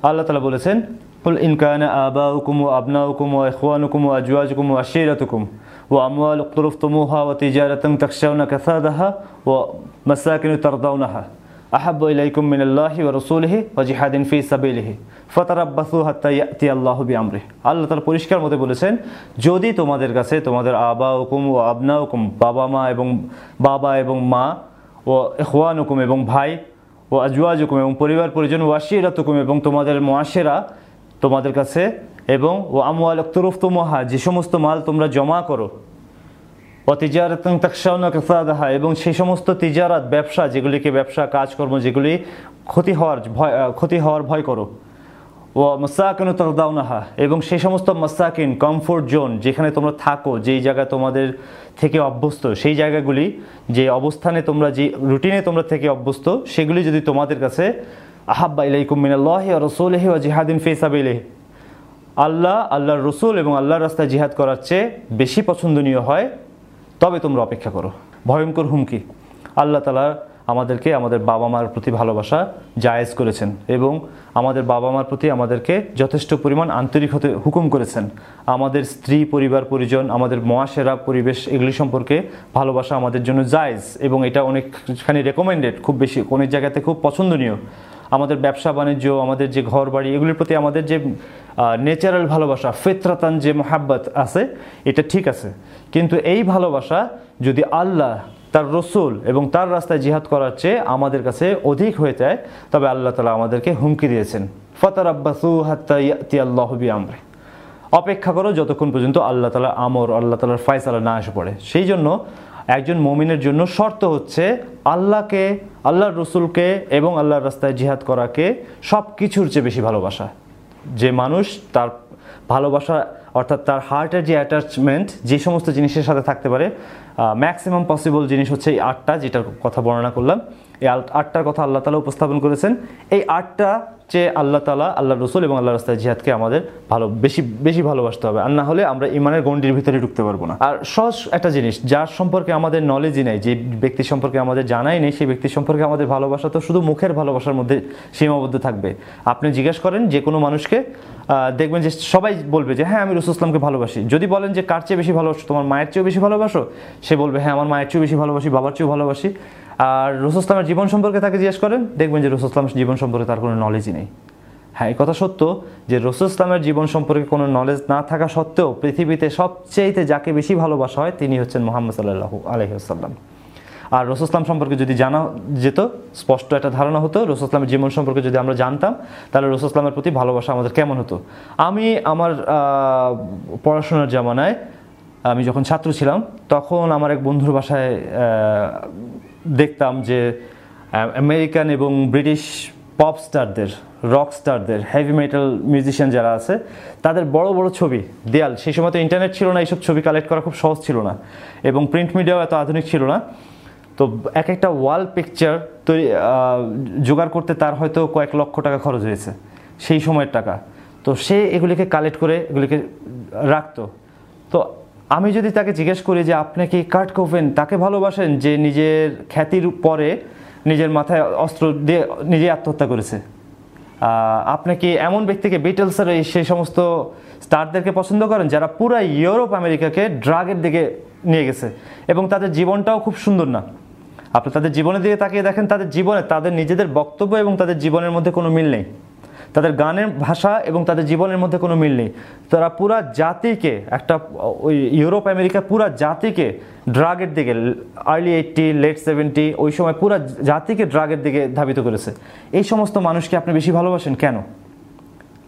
আল্লাহ তালা বলেছেন قل إن كان آباؤكم وأبناؤكم وإخوانكم وأزواجكم وعشيرتكم وأموال اقترفتموها وتجارة تخشون كسادها ومساكن ترضونها أحب إليكم من الله ورسوله وجهاد في سبيله فتربصوا حتى يأتي الله بأمره আল্লাহ তাআলা পরিষ্কার মতে বলেছেন যদি তোমাদের কাছে তোমাদের আবা হুকুম ও আবনা হুকুম বাবা মা এবং বাবা এবং মা ও ইখওয়ানুকুম এবং ভাই ও আজওয়াজুকুম এবং পরিবার পরিজন ওয়াশিরাতুকুম এবং তোমাদের মোয়াশেরা তোমাদের কাছে এবং ও আমওয়াল তরফ তুমহা, যে সমস্ত মাল তোমরা জমা করো। ও তিজারাত এবং সেই সমস্ত তিজারাত, ব্যবসা, যেগুলিকে ব্যবসা, কাজকর্ম, যেগুলি ক্ষতি হওয়ার ভয় ক্ষতি হওয়ার ভয় করো। ও মাসাকিন তাকদাউনাহা এবং সেই সমস্ত মাসাকিন কমফোর্ট জোন যেখানে তোমরা থাকো, যেই জায়গায় তোমাদের থেকে অভ্যস্ত, সেই জায়গাগুলি, যে অবস্থানে তোমরা, যে রুটিনে তোমরা থেকে অভ্যস্ত, সেগুলি যদি তোমাদের কাছে, আহাব্বা ইলাইকুম মিনাল্লাহি ওয়া রাসূলিহি ওয়া জিহাদিন ফি সাবিলিহি আল্লাহ, আল্লাহর রসুল এবং আল্লাহর রাস্তায় জিহাদ করার চেয়ে বেশি পছন্দনীয় হয়, তবে তোমরা অপেক্ষা করো। ভয়ঙ্কর হুমকি। আল্লাহ তালা আমাদেরকে আমাদের বাবা মার প্রতি ভালোবাসা জায়েজ করেছেন এবং আমাদের বাবা মার প্রতি আমাদেরকে যথেষ্ট পরিমাণ আন্তরিক হতে হুকুম করেছেন। আমাদের স্ত্রী, পরিবার, পরিজন, আমাদের মহাসেরা পরিবেশ, এগুলি সম্পর্কে ভালোবাসা আমাদের জন্য জায়েজ এবং এটা অনেকখানি রেকমেন্ডেড খুব বেশি, অনেক জায়গাতে খুব পছন্দনীয়। আমাদের ব্যবসা বাণিজ্য, আমাদের যে ঘর বাড়ি এগুলির প্রতি আমাদের যে নেচারাল ভালোবাসা, ফেতরাতান যে মহাব্বত আছে, এটা ঠিক আছে। কিন্তু এই ভালোবাসা যদি আল্লাহ, তার রসুল এবং তার রাস্তায় জিহাদ করার চেয়ে আমাদের কাছে অধিক হয়ে যায়, তবে আল্লাহ তালা আমাদেরকে হুমকি দিয়েছেন। ফতার আব্বাসু হাত্তা ইয়াতি আল্লাহ বি আমরে অপেক্ষা করো যতক্ষণ পর্যন্ত আল্লাহ তালা আমর, আল্লাহ তালার ফয়সালা না এসে পড়ে। সেই জন্য একজন মমিনের জন্য শর্ত হচ্ছে আল্লাহকে, আল্লাহর রসুলকে এবং আল্লাহর রাস্তায় জিহাদ করাকে সব কিছুর চেয়ে বেশি ভালোবাসা। যে মানুষ তার ভালোবাসা অর্থাৎ তার হার্টের যে অ্যাটাচমেন্ট যে সমস্ত জিনিসের সাথে থাকতে পারে ম্যাক্সিমাম পসিবল জিনিস হচ্ছে এই আটটা, যেটার কথা বর্ণনা করলাম। এই আট- আটটার কথা আল্লাহ তালা উপস্থাপন করেছেন। এই আটটা চেয়ে আল্লাহ তালা আল্লাহ রসুল এবং আল্লাহ রাস্তায় জিহাদকে আমাদের ভালো বেশি বেশি ভালোবাসতে হবে। আর না হলে আমরা ইমানের গণ্ডির ভিতরে ঢুকতে পারব না। আর সহজ একটা জিনিস, যার সম্পর্কে আমাদের নলেজই নেই, যে ব্যক্তি সম্পর্কে আমাদের জানাই নেই, সেই ব্যক্তি সম্পর্কে আমাদের ভালোবাসা তো শুধু মুখের ভালোবাসার মধ্যে সীমাবদ্ধ থাকবে। আপনি জিজ্ঞেস করেন যে কোনো মানুষকে দেখবেন যে সবাই বলবে যে হ্যাঁ আমি রসুল ইসলামকে ভালোবাসি। যদি বলেন যে, কার চেয়ে বেশি ভালোবাসো? তোমার মায়ের চেয়েও বেশি ভালোবাসো? সে বলবে হ্যাঁ আমার মায়ের চেয়েও বেশি ভালোবাসি, বাবার চেয়েও ভালোবাসি। আর রসুল ইসলামের জীবন সম্পর্কে তাকে জিজ্ঞেস করেন, দেখবেন যে রসুল ইসলামের জীবন সম্পর্কে তার কোনো নলেজই নেই। হ্যাঁ এই কথা সত্য যে রসুল ইসলামের জীবন সম্পর্কে কোনো নলেজ না থাকা সত্ত্বেও পৃথিবীতে সবচেয়েতে যাকে বেশি ভালোবাসা হয় তিনি হচ্ছেন মোহাম্মদ সাল্লাহ আলহিহাল্লাম আর রসুল ইসলাম সম্পর্কে যদি জানা যেত, স্পষ্ট একটা ধারণা হতো রসুল ইসলামের জীবন সম্পর্কে যদি আমরা জানতাম, তাহলে রসুল ইসলামের প্রতি ভালোবাসা আমাদের কেমন হতো? আমি আমার পড়াশোনার জামানায় আমি যখন ছাত্র ছিলাম, তখন আমার এক বন্ধুর বাসায় দেখতাম যে আমেরিকান এবং ব্রিটিশ পপ স্টারদের রক স্টারদের হেভি মেটাল মিউজিশিয়ান যারা আছে, তাদের বড় বড় ছবি, দেয়াল, সেই সময় তো ইন্টারনেট ছিল না, এইসব ছবি কালেক্ট করা খুব সহজ ছিল না এবং প্রিন্ট মিডিয়াও এত আধুনিক ছিল না। তো এক একটা ওয়াল পিকচার তৈরি জোগাড় করতে তার হয়তো কয়েক লক্ষ টাকা খরচ হয়েছে, সেই সময়ের টাকা। তো সে এগুলিকে কালেক্ট করে এগুলিকে রাখতো। তো আমি যদি তাকে জিজ্ঞেস করি যে আপনি কি কার্ট কোভেন তাকে ভালোবাসেন যে নিজের খ্যাতির পরে নিজের মাথায় অস্ত্র দিয়ে নিজে আত্মহত্যা করেছে। আপনি কি এমন ব্যক্তিকে বিটেলসের এই সেই সমস্ত স্টারদেরকে পছন্দ করেন যারা পুরো ইউরোপ আমেরিকাকে ড্রাগের দিকে নিয়ে গেছে? এবং তাদের জীবনটাও খুব সুন্দর না। আপনি তাদের জীবনের দিকে তাকিয়ে দেখেন, তাদের জীবনে তাদের নিজেদের বক্তব্য এবং তাদের জীবনের মধ্যে কোনো মিল নেই। তাদের গানের ভাষা এবং তাদের জীবনের মধ্যে কোনো মিল নেই। তারা পুরা জাতিকে একটা, ওই ইউরোপ, আমেরিকা পুরা জাতিকে ড্রাগের দিকে, আর্লি এইটটি, লেট সেভেন্টি, ওই সময় পুরা জাতিকে ড্রাগের দিকে ধাবিত করেছে। এই সমস্ত মানুষকে আপনি বেশি ভালোবাসেন কেন?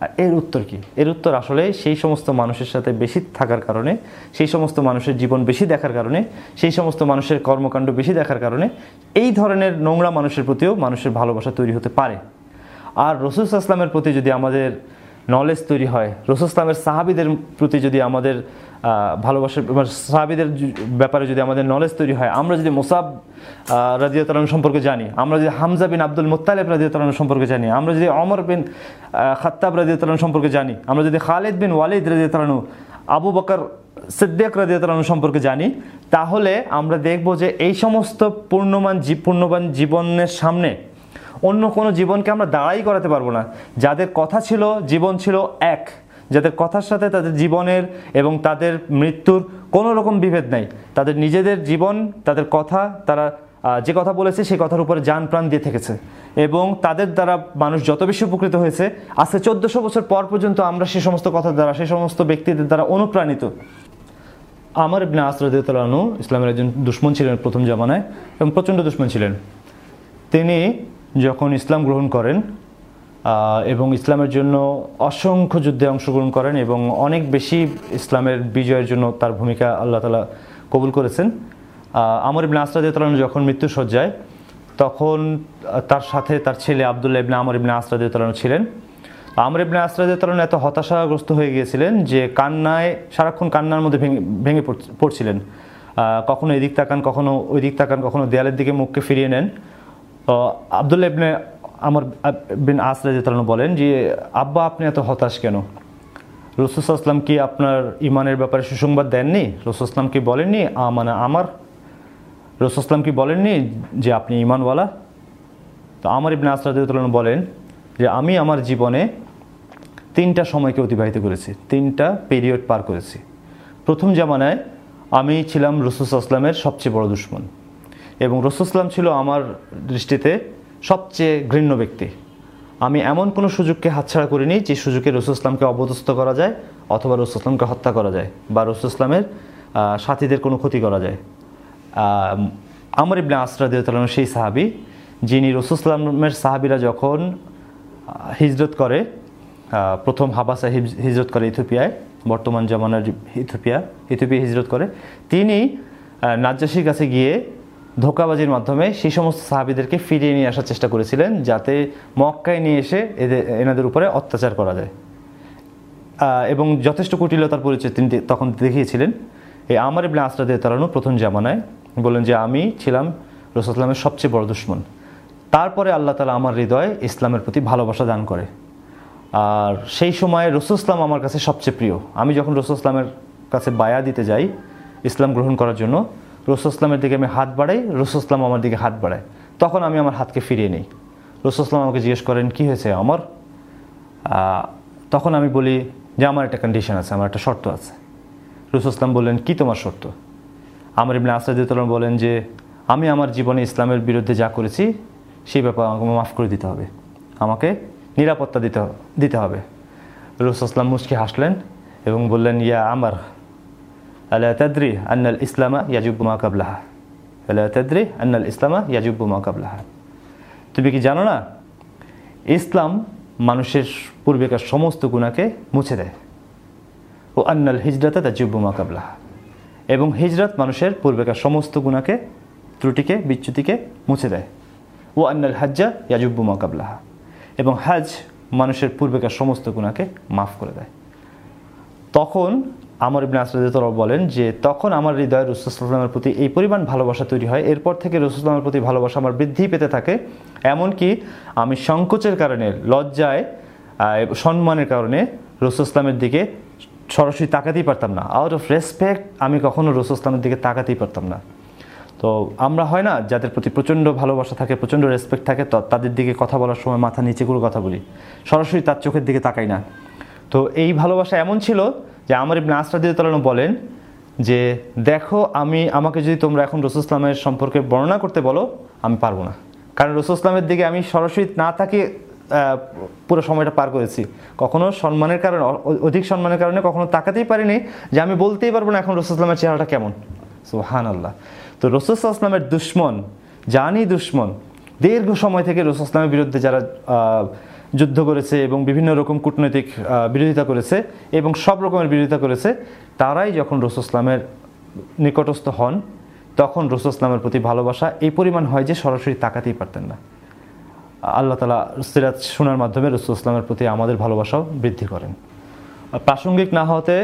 আর এর উত্তর কি? এর উত্তর আসলে সেই সমস্ত মানুষের সাথে বেশি থাকার কারণে, সেই সমস্ত মানুষের জীবন বেশি দেখার কারণে, সেই সমস্ত মানুষের কর্মকাণ্ড বেশি দেখার কারণে, এই ধরনের নোংরা মানুষের প্রতিও মানুষের ভালোবাসা তৈরি হতে পারে। আর রসুল আসলামের প্রতি যদি আমাদের নলেজ তৈরি হয়, রসুল ইসলামের সাহাবিদের প্রতি যদি আমাদের ভালোবাসার সাহাবিদের ব্যাপারে যদি আমাদের নলেজ তৈরি হয়, আমরা যদি মোসাব রাজিয়াতলান সম্পর্কে জানি, আমরা যদি হামজা বিন আব্দুল মোত্তালেব রাজিয়াতলান সম্পর্কে জানি, আমরা যদি অমর বিন খাত্তাব রাজিয়াতলান সম্পর্কে জানি, আমরা যদি খালেদ বিন ওয়ালিদ রাজিয়াতলানু আবু বকর সিদ্দিক রাজিয়াতলানু সম্পর্কে জানি, তাহলে আমরা দেখব যে এই সমস্ত পূর্ণমান পূর্ণবান জীবনের সামনে অন্য কোনো জীবনকে আমরা দাঁড়াই করাতে পারব না। যাদের কথা ছিল, জীবন ছিল এক। যাদের কথার সাথে তাদের জীবনের এবং তাদের মৃত্যুর কোনো রকম বিভেদ নাই। তাদের নিজেদের জীবন, তাদের কথা, তারা যে কথা বলেছে, সেই কথার উপরে যান প্রাণ দিয়ে থেকেছে। এবং তাদের দ্বারা মানুষ যত বেশি উপকৃত হয়েছে, আজকে চোদ্দশো বছর পর পর্যন্ত আমরা সেই সমস্ত কথার দ্বারা সেই সমস্ত ব্যক্তিদের দ্বারা অনুপ্রাণিত। আমার ইবনে আসরাদু ইসলামের একজন দুশ্মন ছিলেন প্রথম জামানায় এবং প্রচণ্ড দুশ্মন ছিলেন। তিনি যখন ইসলাম গ্রহণ করেন এবং ইসলামের জন্য অসংখ্য যুদ্ধে অংশগ্রহণ করেন এবং অনেক বেশি ইসলামের বিজয়ের জন্য তার ভূমিকা আল্লাহ তালা কবুল করেছেন আমর ইবনে আসরাদিউতালান যখন মৃত্যু সজ্জায় তখন তার সাথে তার ছেলে আবদুল্লাহ ইবনে আমর ইবনে আসরাদিউতালান ছিলেন। আমর ইবনে আসরাদিউতালান এত হতাশাগ্রস্ত হয়ে গিয়েছিলেন যে কান্নায়, সারাক্ষণ কান্নার মধ্যে ভেঙে ভেঙে পড়- পড়ছিলেন। কখনো এদিক তাকান, কখনো ওই দিক তাকান, কখনো দেয়ালের দিকে মুখকে ফিরিয়ে নেন। আবদুল্লাহ ইবনে আমার বিন আসরাদিউতালান বলেন যে, আব্বা, আপনি এত হতাশ কেন? রসুল আসলাম কি আপনার ইমানের ব্যাপারে সুসংবাদ দেননি? রসুল আসলাম কি বলেননি মানে আমার? রসুল আসলাম কি বলেননি যে, আপনি ইমানওয়ালা তো আমার ইবনে আসরাদুল্লাহ বলেন যে, আমি আমার জীবনে তিনটা সময়কে অতিবাহিত করেছি, তিনটা পিরিয়ড পার করেছি। প্রথম জামানায় আমি ছিলাম রসুল আসলামের সবচেয়ে বড় দুশ্মন। এবং রসুল আসলাম ছিল আমার দৃষ্টিতে সবচেয়ে ঘৃণ্য ব্যক্তি। আমি এমন কোনো সুযোগকে হাতছাড়া করিনি যে সুযোগে রসুল ইসলামকে অবদস্থ করা যায় অথবা রসুল ইসলামকে হত্যা করা যায় বা রসুল ইসলামের সাথীদের কোনো ক্ষতি করা যায়। আমর ইবনে আসরাদিউতালাম সেই সাহাবি, যিনি রসুল ইসলামের সাহাবিরা যখন হিজরত করে প্রথম হাবাসা হিজ- হিজরত করে ইথিওপিয়ায়, বর্তমান জামানার যে ইথিওপিয়া ইথিওপিয়া হিজরত করে, তিনি নাজ্জাসীর কাছে গিয়ে ধোকাবাজির মাধ্যমে সেই সমস্ত সাহাবিদেরকে ফিরিয়ে নিয়ে আসার চেষ্টা করেছিলেন যাতে মক্কায় নিয়ে এসে এদের, এনাদের উপরে অত্যাচার করা যায়। এবং যথেষ্ট কুটিলতার পরিচয় তিনি তখন দেখিয়েছিলেন। এই আমার ইবনে আসরাদে তালানু প্রথম জামানায় বললেন যে, আমি ছিলাম রসুলামের সবচেয়ে বড় দুশ্মন। তারপরে আল্লাহ তালা আমার হৃদয়ে ইসলামের প্রতি ভালোবাসা দান করে। আর সেই সময় রসুল ইসলাম আমার কাছে সবচেয়ে প্রিয়। আমি যখন রসুল ইসলামের কাছে বায়া দিতে যাই ইসলাম গ্রহণ করার জন্য রসুল ইসলামের দিকে আমি হাত বাড়াই, রসুল ইসলাম আমার দিকে হাত বাড়ায়। তখন আমি আমার হাতকে ফিরিয়ে নিই। রসুল ইসলাম আমাকে জিজ্ঞেস করেন, কি হয়েছে আমার তখন আমি বলি যে, আমার একটা কন্ডিশন আছে, আমার একটা শর্ত আছে। রসুল ইসলাম বললেন, কি তোমার শর্ত? আমার ইবনে আসাদুল্লাহ বলেন যে, আমি আমার জীবনে ইসলামের বিরুদ্ধে যা করেছি, সেই ব্যাপার আমাকে মাফ করে দিতে হবে। আমাকে নিরাপত্তা দিতে দিতে হবে। রসুল ইসলাম মুচকি হাসলেন এবং বললেন, ইয়া আমার আলা তাদ্রি আন্নাল ইসলামা ইয়াজুব্বু মা কাবলাহা আলা আন্নাল ইসলামা ইয়াজুব্বু মা তুমি কি জানো না? ইসলাম মানুষের পূর্বেকার সমস্ত গুণাকে মুছে দেয়। ও আন্নাল হিজরাতে তাজিব্বু মা কাবলাহা। এবং হিজরত মানুষের পূর্বেকার সমস্ত গুণাকে, ত্রুটিকে, বিচ্যুতিকে মুছে দেয়। ও আন্নাল হাজ্জা ইয়াজুব্বু মা কাবলাহা। এবং হাজ মানুষের পূর্বেকার সমস্ত গুণাকে মাফ করে দেয়। তখন আমার ইবনে আসরাদুল্লাহ বলেন যে, তখন আমার হৃদয়ে রসুলামের প্রতি এই পরিমাণ ভালোবাসা তৈরি হয়। এরপর থেকে রসুলামের প্রতি ভালোবাসা আমার বৃদ্ধি পেতে থাকে। এমনকি আমি সংকোচের কারণে, লজ্জায় সম্মানের কারণে রসুল ইসলামের দিকে সরাসরি তাকাতেই পারতাম না। আউট অফ রেসপেক্ট আমি কখনও রসুল ইসলামের দিকে তাকাতেই পারতাম না। তো আমরা হয় না, যাদের প্রতি প্রচণ্ড ভালোবাসা থাকে, প্রচণ্ড রেসপেক্ট থাকে তাদের দিকে কথা বলার সময় মাথা নিচে করে কথা বলি। সরাসরি তার চোখের দিকে তাকাই না। তো এই ভালোবাসা এমন ছিল যে আমার ইবনে আসরাদিউতালন বলেন যে দেখো আমি আমাকে যদি তোমরা এখন রসুল ইসলামের সম্পর্কে বর্ণনা করতে বলো আমি পারব না। কারণ রসুল ইসলামের দিকে আমি সরাসরি না আহ, পুরো সময়টা পার করেছি। কখনো সম্মানের কারণে অধিক সম্মানের কারণে কখনো তাকাতেই পারিনি যে আমি বলতেই পারব না এখন রসুলামের চেহারাটা কেমন। সুহান আল্লাহ তো রসুলামের দুশ্মন জানি দুশ্মন দীর্ঘ সময় থেকে রসুলামের বিরুদ্ধে যারা যুদ্ধ করেছে এবং বিভিন্ন রকম কূটনৈতিক বিরোধিতা করেছে এবং সব রকমের বিরোধিতা করেছে, তারাই যখন রসুলামের নিকটস্থ হন, তখন রসুলামের প্রতি ভালোবাসা এই পরিমাণ হয় যে সরাসরি তাকাতেই পারতেন না। আল্লাহ তালা সিরাজ শোনার মাধ্যমে রসুল ইসলামের প্রতি আমাদের ভালোবাসাও বৃদ্ধি করেন। প্রাসঙ্গিক না হতে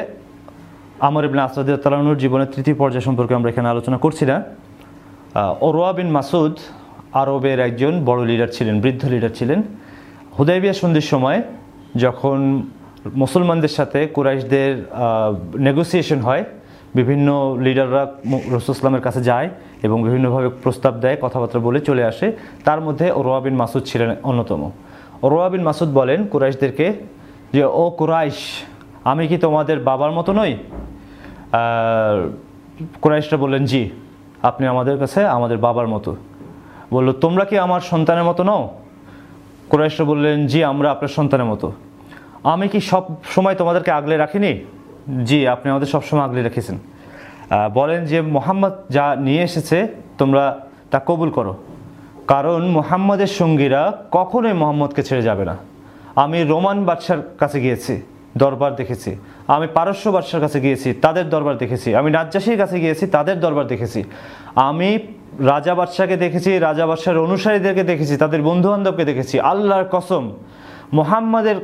আমর ইবনে আসাদ তালানুর জীবনের তৃতীয় পর্যায় সম্পর্কে আমরা এখানে আলোচনা করছি না। ওরোয়া বিন মাসুদ আরবের একজন বড় লিডার ছিলেন, বৃদ্ধ লিডার ছিলেন। হুদাইবিয়া সন্ধির সময় যখন মুসলমানদের সাথে কুরাইশদের নেগোসিয়েশন হয়, বিভিন্ন লিডাররা রসুল ইসলামের কাছে যায় এবং বিভিন্নভাবে প্রস্তাব দেয়, কথাবার্তা বলে চলে আসে, তার মধ্যে ওরোয়া বিন মাসুদ ছিলেন অন্যতম। ওরোয়া বিন মাসুদ বলেন কুরাইশদেরকে যে, ও কুরাইশ, আমি কি তোমাদের বাবার মতো নই? কুরাইশরা বললেন, জি, আপনি আমাদের কাছে আমাদের বাবার মতো। বলল, তোমরা কি আমার সন্তানের মতো নও? কুরাইশরা বললেন, জি, আমরা আপনার সন্তানের মতো। আমি কি সব সময় তোমাদেরকে আগলে রাখিনি? জি, আপনি আমাদের সবসময় আগলে রেখেছেন। বলেন যে, মোহাম্মদ যা নিয়ে এসেছে, তোমরা তা কবুল করো। কারণ মোহাম্মদের সঙ্গীরা কখনোই মোহাম্মদকে ছেড়ে যাবে না। আমি রোমান বাদশার কাছে গিয়েছি, দরবার দেখেছি। আমি পারস্য বাদশার কাছে গিয়েছি, তাদের দরবার দেখেছি। আমি নাজ্জাসীর কাছে গিয়েছি, তাদের দরবার দেখেছি। আমি রাজা বাদশাকে দেখেছি, রাজা বাদশার অনুসারীদেরকে দেখেছি, তাদের বন্ধু বান্ধবকে দেখেছি। আল্লাহর কসম, মোহাম্মদের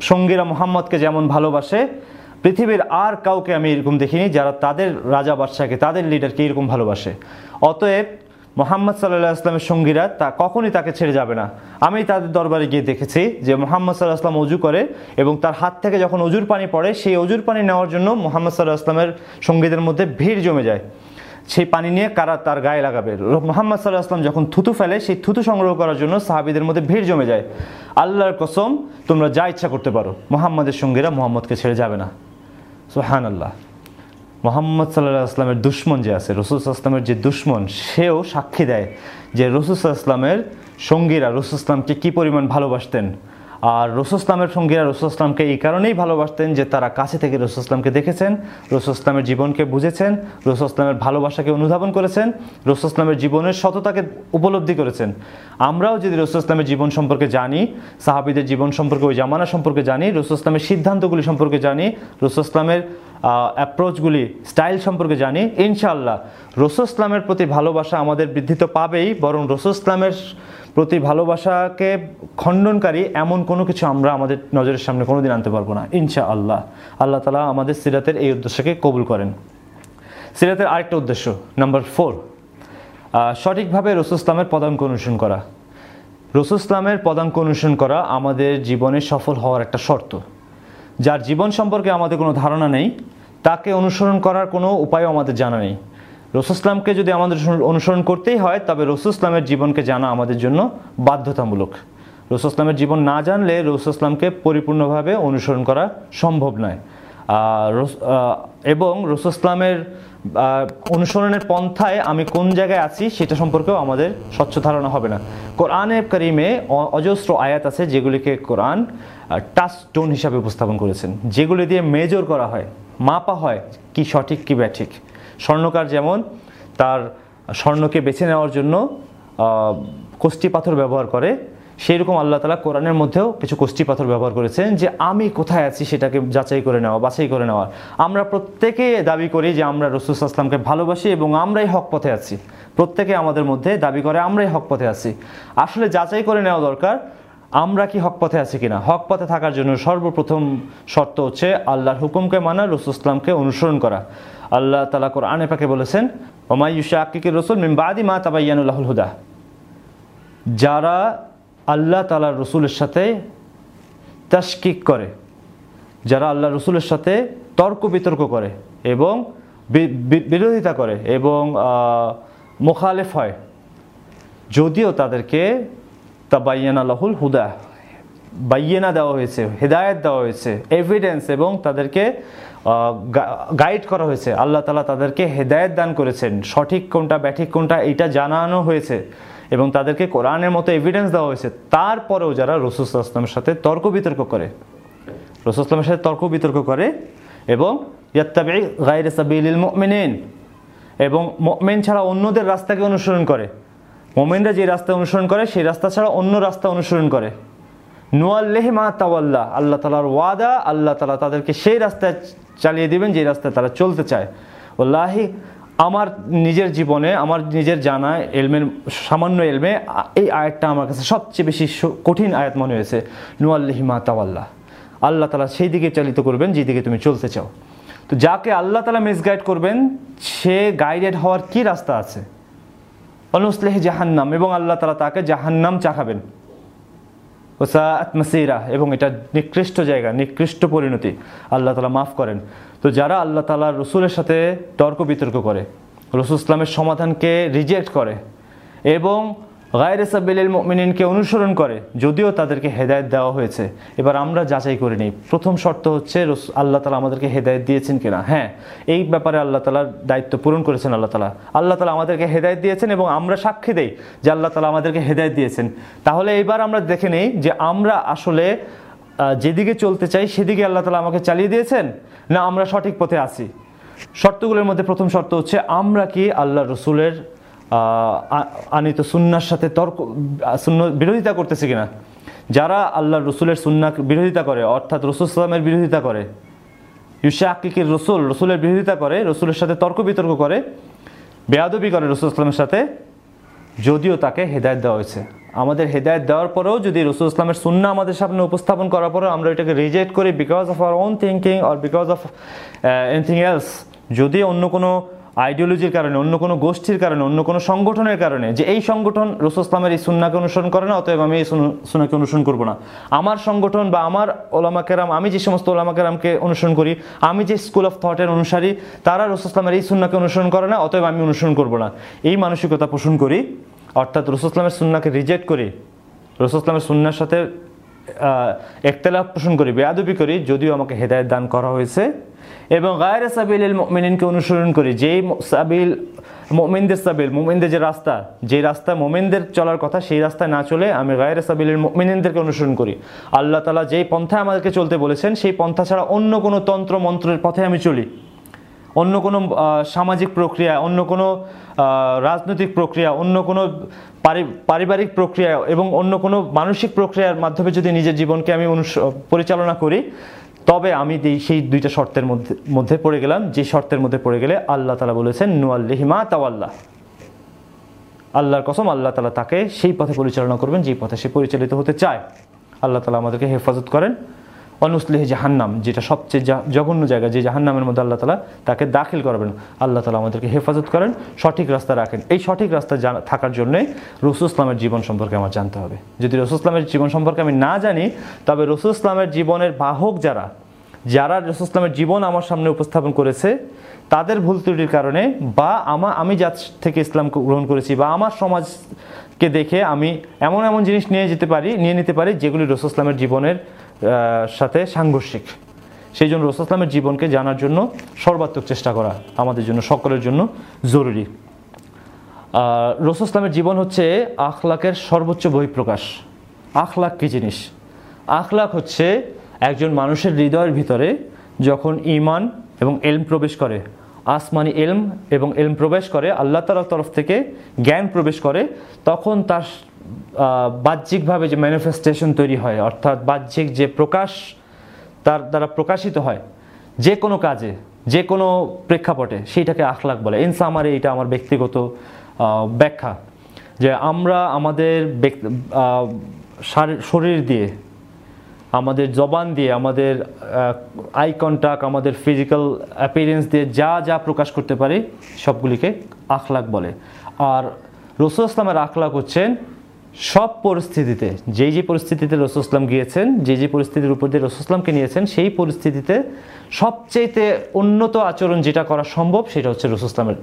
সঙ্গীরা মোহাম্মদকে যেমন ভালোবাসে, পৃথিবীর আর কাউকে আমি এরকম দেখিনি যারা তাদের রাজা বাদশাকে, তাদের লিডারকে এরকম ভালোবাসে। অতএব মোহাম্মদ সাল্লাহ আসলামের সঙ্গীরা তা কখনই তাকে ছেড়ে যাবে না। আমি তাদের দরবারে গিয়ে দেখেছি যে মোহাম্মদ সাল্লাহ আসলাম অজু করে এবং তার হাত থেকে যখন অজুর পানি পড়ে, সেই অজুর পানি নেওয়ার জন্য মোহাম্মদ সাল্লাহ আসলামের সঙ্গীদের মধ্যে ভিড় জমে যায়। সেই পানি নিয়ে কারা তার গায়ে লাগাবে? মোহাম্মদ সাল্লাহ আসলাম যখন থুতু ফেলে, সেই থুতু সংগ্রহ করার জন্য সাহাবিদের মধ্যে ভিড় জমে যায়। আল্লাহর কসম, তোমরা যা ইচ্ছা করতে পারো। মোহাম্মদের সঙ্গীরা মোহাম্মদকে ছেড়ে যাবে না। সোহান আল্লাহ মোহাম্মদ সাল্লাহ আসলামের দুশ্মন যে আছে, রসুল আসলামের যে দুশ্মন, সেও সাক্ষী দেয় যে রসুল আসলামের সঙ্গীরা রসুল ইসলামকে কী পরিমাণ ভালোবাসতেন? আর রসুল ইসলামের সঙ্গীরা রসুল ইসলামকে এই কারণেই ভালোবাসতেন যে তারা কাছে থেকে রসুল ইসলামকে দেখেছেন, রসুল ইসলামের জীবনকে বুঝেছেন, রসুল ইসলামের ভালোবাসাকে অনুধাবন করেছেন, রসুল ইসলামের জীবনের সততাকে উপলব্ধি করেছেন। আমরাও যদি রসুল ইসলামের জীবন সম্পর্কে জানি, সাহাবিদের জীবন সম্পর্কে, ওই জামানা সম্পর্কে জানি, রসুল ইসলামের সিদ্ধান্তগুলি সম্পর্কে জানি, রসুল ইসলামের অ্যাপ্রোচগুলি স্টাইল সম্পর্কে জানি, ইনশাআল্লাহ রসুল ইসলামের প্রতি ভালোবাসা আমাদের বৃদ্ধি তো পাবেই, বরং রসুল ইসলামের প্রতি ভালোবাসাকে খণ্ডনকারী এমন কোনো কিছু আমরা আমাদের নজরের সামনে কোনো দিন আনতে পারব না। ইনশা আল্লাহ আল্লাহ তালা আমাদের সিরাতের এই উদ্দেশ্যকে কবুল করেন। সিরাতের আরেকটা উদ্দেশ্য, নাম্বার ফোর সঠিকভাবে রসুল ইসলামের পদাঙ্ক অনুসরণ করা। রসুল ইসলামের পদাঙ্ক অনুসরণ করা আমাদের জীবনে সফল হওয়ার একটা শর্ত। যার জীবন সম্পর্কে আমাদের কোনো ধারণা নেই, তাকে অনুসরণ করার কোনো উপায়ও আমাদের জানা নেই। রসুল ইসলামকে যদি আমাদের অনুসরণ করতেই হয়, তবে রসুল ইসলামের জীবনকে জানা আমাদের জন্য বাধ্যতামূলক। রসুল ইসলামের জীবন না জানলে রসুল ইসলামকে পরিপূর্ণভাবে অনুসরণ করা সম্ভব নয়। এবং রসুল ইসলামের অনুসরণের পন্থায় আমি কোন জায়গায় আছি সেটা সম্পর্কেও আমাদের স্বচ্ছ ধারণা হবে না। কোরআনে করিমে অজস্র আয়াত আছে যেগুলিকে কোরআন টাচ স্টোন হিসাবে উপস্থাপন করেছেন। যেগুলি দিয়ে মেজর করা হয়, মাপা হয় কি সঠিক কি ব্যাঠিক। স্বর্ণকার যেমন, তার স্বর্ণকে বেছে নেওয়ার জন্য কষ্টি পাথর ব্যবহার করে। সেই রকম আল্লাহ তালা কোরআনের মধ্যেও কিছু কষ্টি পাথর ব্যবহার করেছেন যে আমি কোথায় আছি সেটাকে যাচাই করে নেওয়া, বাছাই করে নেওয়া। আমরা প্রত্যেকে দাবি করি যে আমরা রসুল আসলামকে ভালোবাসি এবং আমরাই হক পথে আছি। প্রত্যেকে আমাদের মধ্যে দাবি করে আমরাই হক পথে আছি। আসলে যাচাই করে নেওয়া দরকার, আমরা কি হক পথে আছি কিনা? হক পথে থাকার জন্য সর্বপ্রথম শর্ত হচ্ছে আল্লাহর হুকুমকে মানা, রসুল ইসলামকে অনুসরণ করা। আল্লাহ তালা কোরআনে পাকে বলেছেন ওমাইয়ুশা আকিকে রসুল মিমবাদি মা তাবাইয়ানুল্লাহুল হুদা। যারা আল্লাহ তালার রসুলের সাথে তাস্কিক করে, যারা আল্লাহ রসুলের সাথে তর্ক বিতর্ক করে এবং বিরোধিতা করে এবং মোখালেফ হয়, যদিও তাদেরকে তা তাবাইয়ানা লাহুল হুদা, বাইয়েনা দেওয়া হয়েছে, হেদায়েত দেওয়া হয়েছে এভিডেন্স এবং তাদেরকে গাইড করা হয়েছে। আল্লাহ তালা তাদেরকে হেদায়েত দান করেছেন। সঠিক কোনটা, ব্যাঠিক কোনটা এটা জানানো হয়েছে। এবং তাদেরকে কোরআনের মতো এভিডেন্স দেওয়া হয়েছে। তারপরেও যারা রসুল ইসলামের সাথে তর্ক বিতর্ক করে, রসুল ইসলামের সাথে তর্ক বিতর্ক করে এবং ইয়াত্তাবি গাইরে সাবিলিল মুমিনিন, এবং মেন ছাড়া অন্যদের রাস্তাকে অনুসরণ করে। মোমেনরা যে রাস্তা অনুসরণ করে, সেই রাস্তা ছাড়া অন্য রাস্তা অনুসরণ করে। নুয়াল্লেহ মা আল্লাহ তালার ওয়াদা, আল্লাহ তালা তাদেরকে সেই রাস্তায় চালিয়ে দিবেন যে রাস্তায় তারা চলতে চায়। ওল্লাহি আমার নিজের জীবনে, আমার নিজের জানা এলমের, সামান্য এলমে, এই আয়াতটা আমার কাছে সবচেয়ে বেশি কঠিন আয়াত মনে হয়েছে। নুয়াল্লিহি মা তাওয়াল্লাহ। আল্লাহ তালা সেই দিকে চালিত করবেন যেদিকে তুমি চলতে চাও। তো যাকে আল্লাহ তালা মিসগাইড করবেন, সে গাইডেড হওয়ার কি রাস্তা আছে? অনুসলেহ জাহান্নাম, এবং আল্লাহ তালা তাকে জাহান্নাম চাখাবেন। ওসাআত মাসিরা এবং এটা নিকৃষ্ট জায়গা, নিকৃষ্ট পরিণতি। আল্লাহ তালা মাফ করেন। তো যারা আল্লাহ তালা রসুলের সাথে তর্ক বিতর্ক করে, রসুল ইসলামের সমাধানকে রিজেক্ট করে এবং গায়ের সাবিল মিনিনকে অনুসরণ করে, যদিও তাদেরকে হেদায়েত দেওয়া হয়েছে। এবার আমরা যাচাই করে নিই। প্রথম শর্ত হচ্ছে আল্লাহ তালা আমাদেরকে হেদায়েত দিয়েছেন কিনা? হ্যাঁ এই ব্যাপারে আল্লাহ তালার দায়িত্ব পূরণ করেছেন আল্লাহ তালা আল্লাহ তালা আমাদেরকে হেদায়েত দিয়েছেন এবং আমরা সাক্ষী দেই যে আল্লাহ তালা আমাদেরকে হেদায়েত দিয়েছেন। তাহলে এইবার আমরা দেখে নেই যে আমরা আসলে যেদিকে চলতে চাই, সেদিকে আল্লাহ তালা আমাকে চালিয়ে দিয়েছেন, না আমরা সঠিক পথে আছি? শর্তগুলোর মধ্যে প্রথম শর্ত হচ্ছে, আমরা কি আল্লাহ রসুলের আনিত সুন্নার সাথে তর্ক, সুন্ন, বিরোধিতা করতেছে কিনা? যারা আল্লাহ রসুলের সুন্না বিরোধিতা করে, অর্থাৎ রসুল সালামের বিরোধিতা করে, ইউশাকিকের রসুল, রসুলের বিরোধিতা করে, রসুলের সাথে তর্ক বিতর্ক করে, বেয়াদবি করে রসুল ইসলামের সাথে, যদিও তাকে হেদায়ত দেওয়া হয়েছে। আমাদের হেদায়ত দেওয়ার পরেও যদি রসুল ইসলামের সুন্না আমাদের সামনে উপস্থাপন করার পরেও আমরা এটাকে রিজেক্ট করি because of our own thinking or because of anything else যদি অন্য কোনো আইডিওলজির কারণে অন্য কোনো গোষ্ঠীর কারণে অন্য কোনো সংগঠনের কারণে যে এই সংগঠন রসুল ইসলামের এই সুন্নাকে অনুসরণ করে না অতএব আমি এই সুন- সুন্নাকে অনুসরণ করব না। আমার সংগঠন বা আমার ওলামা কেরাম আমি যে সমস্ত ওলামা কেরামকে অনুসরণ করি আমি যে স্কুল অফ থটের অনুসারী তারা রসুল ইসলামের এই সুন্নাকে অনুসরণ করে না অতএব আমি অনুসরণ করব না। এই মানসিকতা পোষণ করি অর্থাৎ রসুল ইসলামের সুন্নাকে রিজেক্ট করি রসুল ইসলামের সুন্নার সাথে আহ, একতলাফ পোষণ করি বেয়াদবি করি যদিও আমাকে হেদায়ত দান করা হয়েছে। এবং গায়ের সাবিল মিনিনকে অনুসরণ করি যেই সাবিল, মোমিনদের সাবিল, মোমিনদের যে রাস্তা যে রাস্তা মোমিনদের চলার কথা, সেই রাস্তায় না চলে আমি গায়ের সাবিলের মিনিনদেরকে অনুসরণ করি। আল্লাহ তালা যেই পন্থায় আমাদেরকে চলতে বলেছেন, সেই পন্থা ছাড়া অন্য কোনো তন্ত্র মন্ত্রের পথে আমি চলি। অন্য কোনো সামাজিক প্রক্রিয়া, অন্য কোনো রাজনৈতিক প্রক্রিয়া, অন্য কোনো পারি- পারিবারিক প্রক্রিয়া এবং অন্য কোনো মানসিক প্রক্রিয়ার মাধ্যমে যদি নিজের জীবনকে আমি পরিচালনা করি তবে আমি সেই দুইটা শর্তের মধ্যে মধ্যে পড়ে গেলাম। যে শর্তের মধ্যে পড়ে গেলে আল্লাহ তালা বলেছেন নুয়াল্লিহিমা তাওয়াল্লাহ আল্লাহর কসম, আল্লাহ তালা তাকে সেই পথে পরিচালনা করবেন, যেই পথে সে পরিচালিত হতে চায়। আল্লাহ তালা আমাদেরকে হেফাজত করেন। অনুসলেহ জাহান্নাম, যেটা সবচেয়ে জঘন্য জায়গা, যে জাহান্নামের মধ্যে আল্লাহ তালা তাকে দাখিল করাবেন। আল্লাহ তালা আমাদেরকে হেফাজত করেন, সঠিক রাস্তা রাখেন। এই সঠিক রাস্তা থাকার জন্যে রসুল ইসলামের জীবন সম্পর্কে আমার জানতে হবে। যদি রসুল ইসলামের জীবন সম্পর্কে আমি না জানি, তবে রসুল ইসলামের জীবনের বাহক যারা যারা রসুল ইসলামের জীবন আমার সামনে উপস্থাপন করেছে তাদের ভুল ত্রুটির কারণে বা আমা, আমি যার থেকে ইসলাম গ্রহণ করেছি বা আমার সমাজকে দেখে আমি এমন এমন জিনিস নিয়ে যেতে পারি, নিয়ে নিতে পারি যেগুলি রসুল ইসলামের জীবনের সাথে সাংঘর্ষিক। সেই জন্য রসুল ইসলামের জীবনকে জানার জন্য সর্বাত্মক চেষ্টা করা আমাদের জন্য, সকলের জন্য জরুরি। রসুল ইসলামের জীবন হচ্ছে আখলাকের সর্বোচ্চ বহিঃপ্রকাশ। আখলাক কী জিনিস? আখলাক হচ্ছে একজন মানুষের হৃদয়ের ভিতরে যখন ইমান এবং এলম প্রবেশ করে আসমানি এলম এবং এলম প্রবেশ করে, আল্লাহ তালার তরফ থেকে জ্ঞান প্রবেশ করে, তখন তার বাহ্যিকভাবে যে ম্যানিফেস্টেশন তৈরি হয়, অর্থাৎ বাহ্যিক যে প্রকাশ তার দ্বারা প্রকাশিত হয়, যে কোনো কাজে, যে কোনো প্রেক্ষাপটে, সেইটাকে আখলাক বলে। ইনসা আমার এইটা আমার ব্যক্তিগত ব্যাখ্যা যে আমরা আমাদের শরীর দিয়ে আমাদের জবান দিয়ে, আমাদের আই কন্ট্যাক্ট আমাদের ফিজিক্যাল অ্যাপিয়ারেন্স দিয়ে যা যা প্রকাশ করতে পারি, সবগুলিকে আখলাক বলে। আর রসুল ইসলামের আখলাক হচ্ছেন সব পরিস্থিতিতে, যেই যে পরিস্থিতিতে রসুল ইসলাম গিয়েছেন যে যে পরিস্থিতির উপর দিয়ে রসুল ইসলামকে নিয়েছেন, সেই পরিস্থিতিতে সবচেয়েতে উন্নত আচরণ যেটা করা সম্ভব, সেটা হচ্ছে রসুল ইসলামের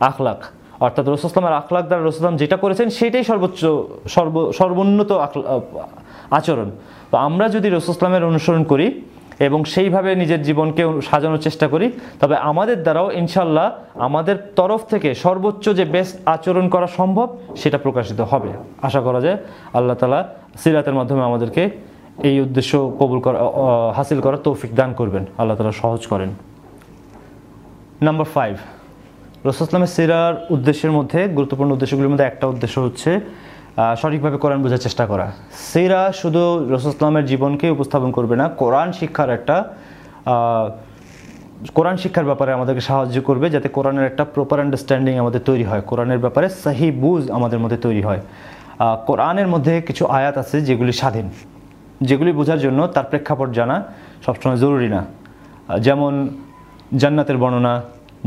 আখলাক। অর্থাৎ রসুল ইসলামের আখলাক দ্বারা রসুল ইসলাম যেটা করেছেন, সেটাই সর্বোচ্চ, সর্ব, সর্বোন্নত আখলা- আচরণ। তো আমরা যদি রসুল ইসলামের অনুসরণ করি এবং সেইভাবে নিজের জীবনকে সাজানোর চেষ্টা করি, তবে আমাদের দ্বারাও ইনশাল্লাহ আমাদের তরফ থেকে সর্বোচ্চ যে বেস্ট আচরণ করা সম্ভব, সেটা প্রকাশিত হবে। আশা করা যায় আল্লাহ তালা সিরাতের মাধ্যমে আমাদেরকে এই উদ্দেশ্য কবুল করা হাসিল করার তৌফিক দান করবেন। আল্লাহ তালা সহজ করেন। নাম্বার ফাইভ রসুলামের সিরার উদ্দেশ্যের মধ্যে, গুরুত্বপূর্ণ উদ্দেশ্যগুলির মধ্যে একটা উদ্দেশ্য হচ্ছে সঠিকভাবে কোরআন বোঝার চেষ্টা করা। সেরা শুধু রসুলামের জীবনকে উপস্থাপন করবে না, কোরআন শিক্ষার একটা কোরআন শিক্ষার ব্যাপারে আমাদেরকে সাহায্য করবে যাতে কোরআনের একটা প্রপার আন্ডারস্ট্যান্ডিং আমাদের তৈরি হয়, কোরআনের ব্যাপারে সাহি বুঝ আমাদের মধ্যে তৈরি হয়। কোরআনের মধ্যে কিছু আয়াত আছে যেগুলি স্বাধীন, যেগুলি বোঝার জন্য তার প্রেক্ষাপট জানা সবসময় জরুরি না। যেমন জান্নাতের বর্ণনা,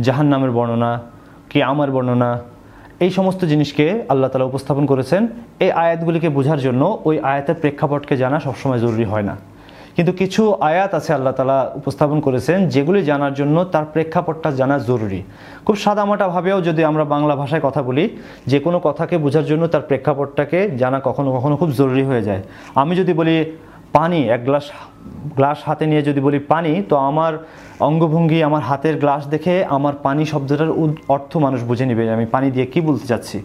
জাহান্নামের বর্ণনা কি আমার বর্ণনা এই সমস্ত জিনিসকে আল্লাহ তালা উপস্থাপন করেছেন। এই আয়াতগুলিকে বোঝার জন্য ওই আয়াতের প্রেক্ষাপটকে জানা সবসময় জরুরি হয় না। কিন্তু কিছু আয়াত আছে আল্লাহ তালা উপস্থাপন করেছেন, যেগুলি জানার জন্য তার প্রেক্ষাপটটা জানা জরুরি। খুব সাদামাটাভাবেও যদি আমরা বাংলা ভাষায় কথা বলি, যে কোনো কথাকে বোঝার জন্য তার প্রেক্ষাপটটাকে জানা কখনো কখনো খুব জরুরি হয়ে যায়। আমি যদি বলি পানি, এক গ্লাস গ্লাস হাতে নিয়ে যদি বলি পানি, তো আমার অঙ্গভঙ্গি, আমার হাতের গ্লাস দেখে আমার পানি শব্দটার অর্থ মানুষ বুঝে নেবে আমি পানি দিয়ে কি বলতে চাচ্ছি।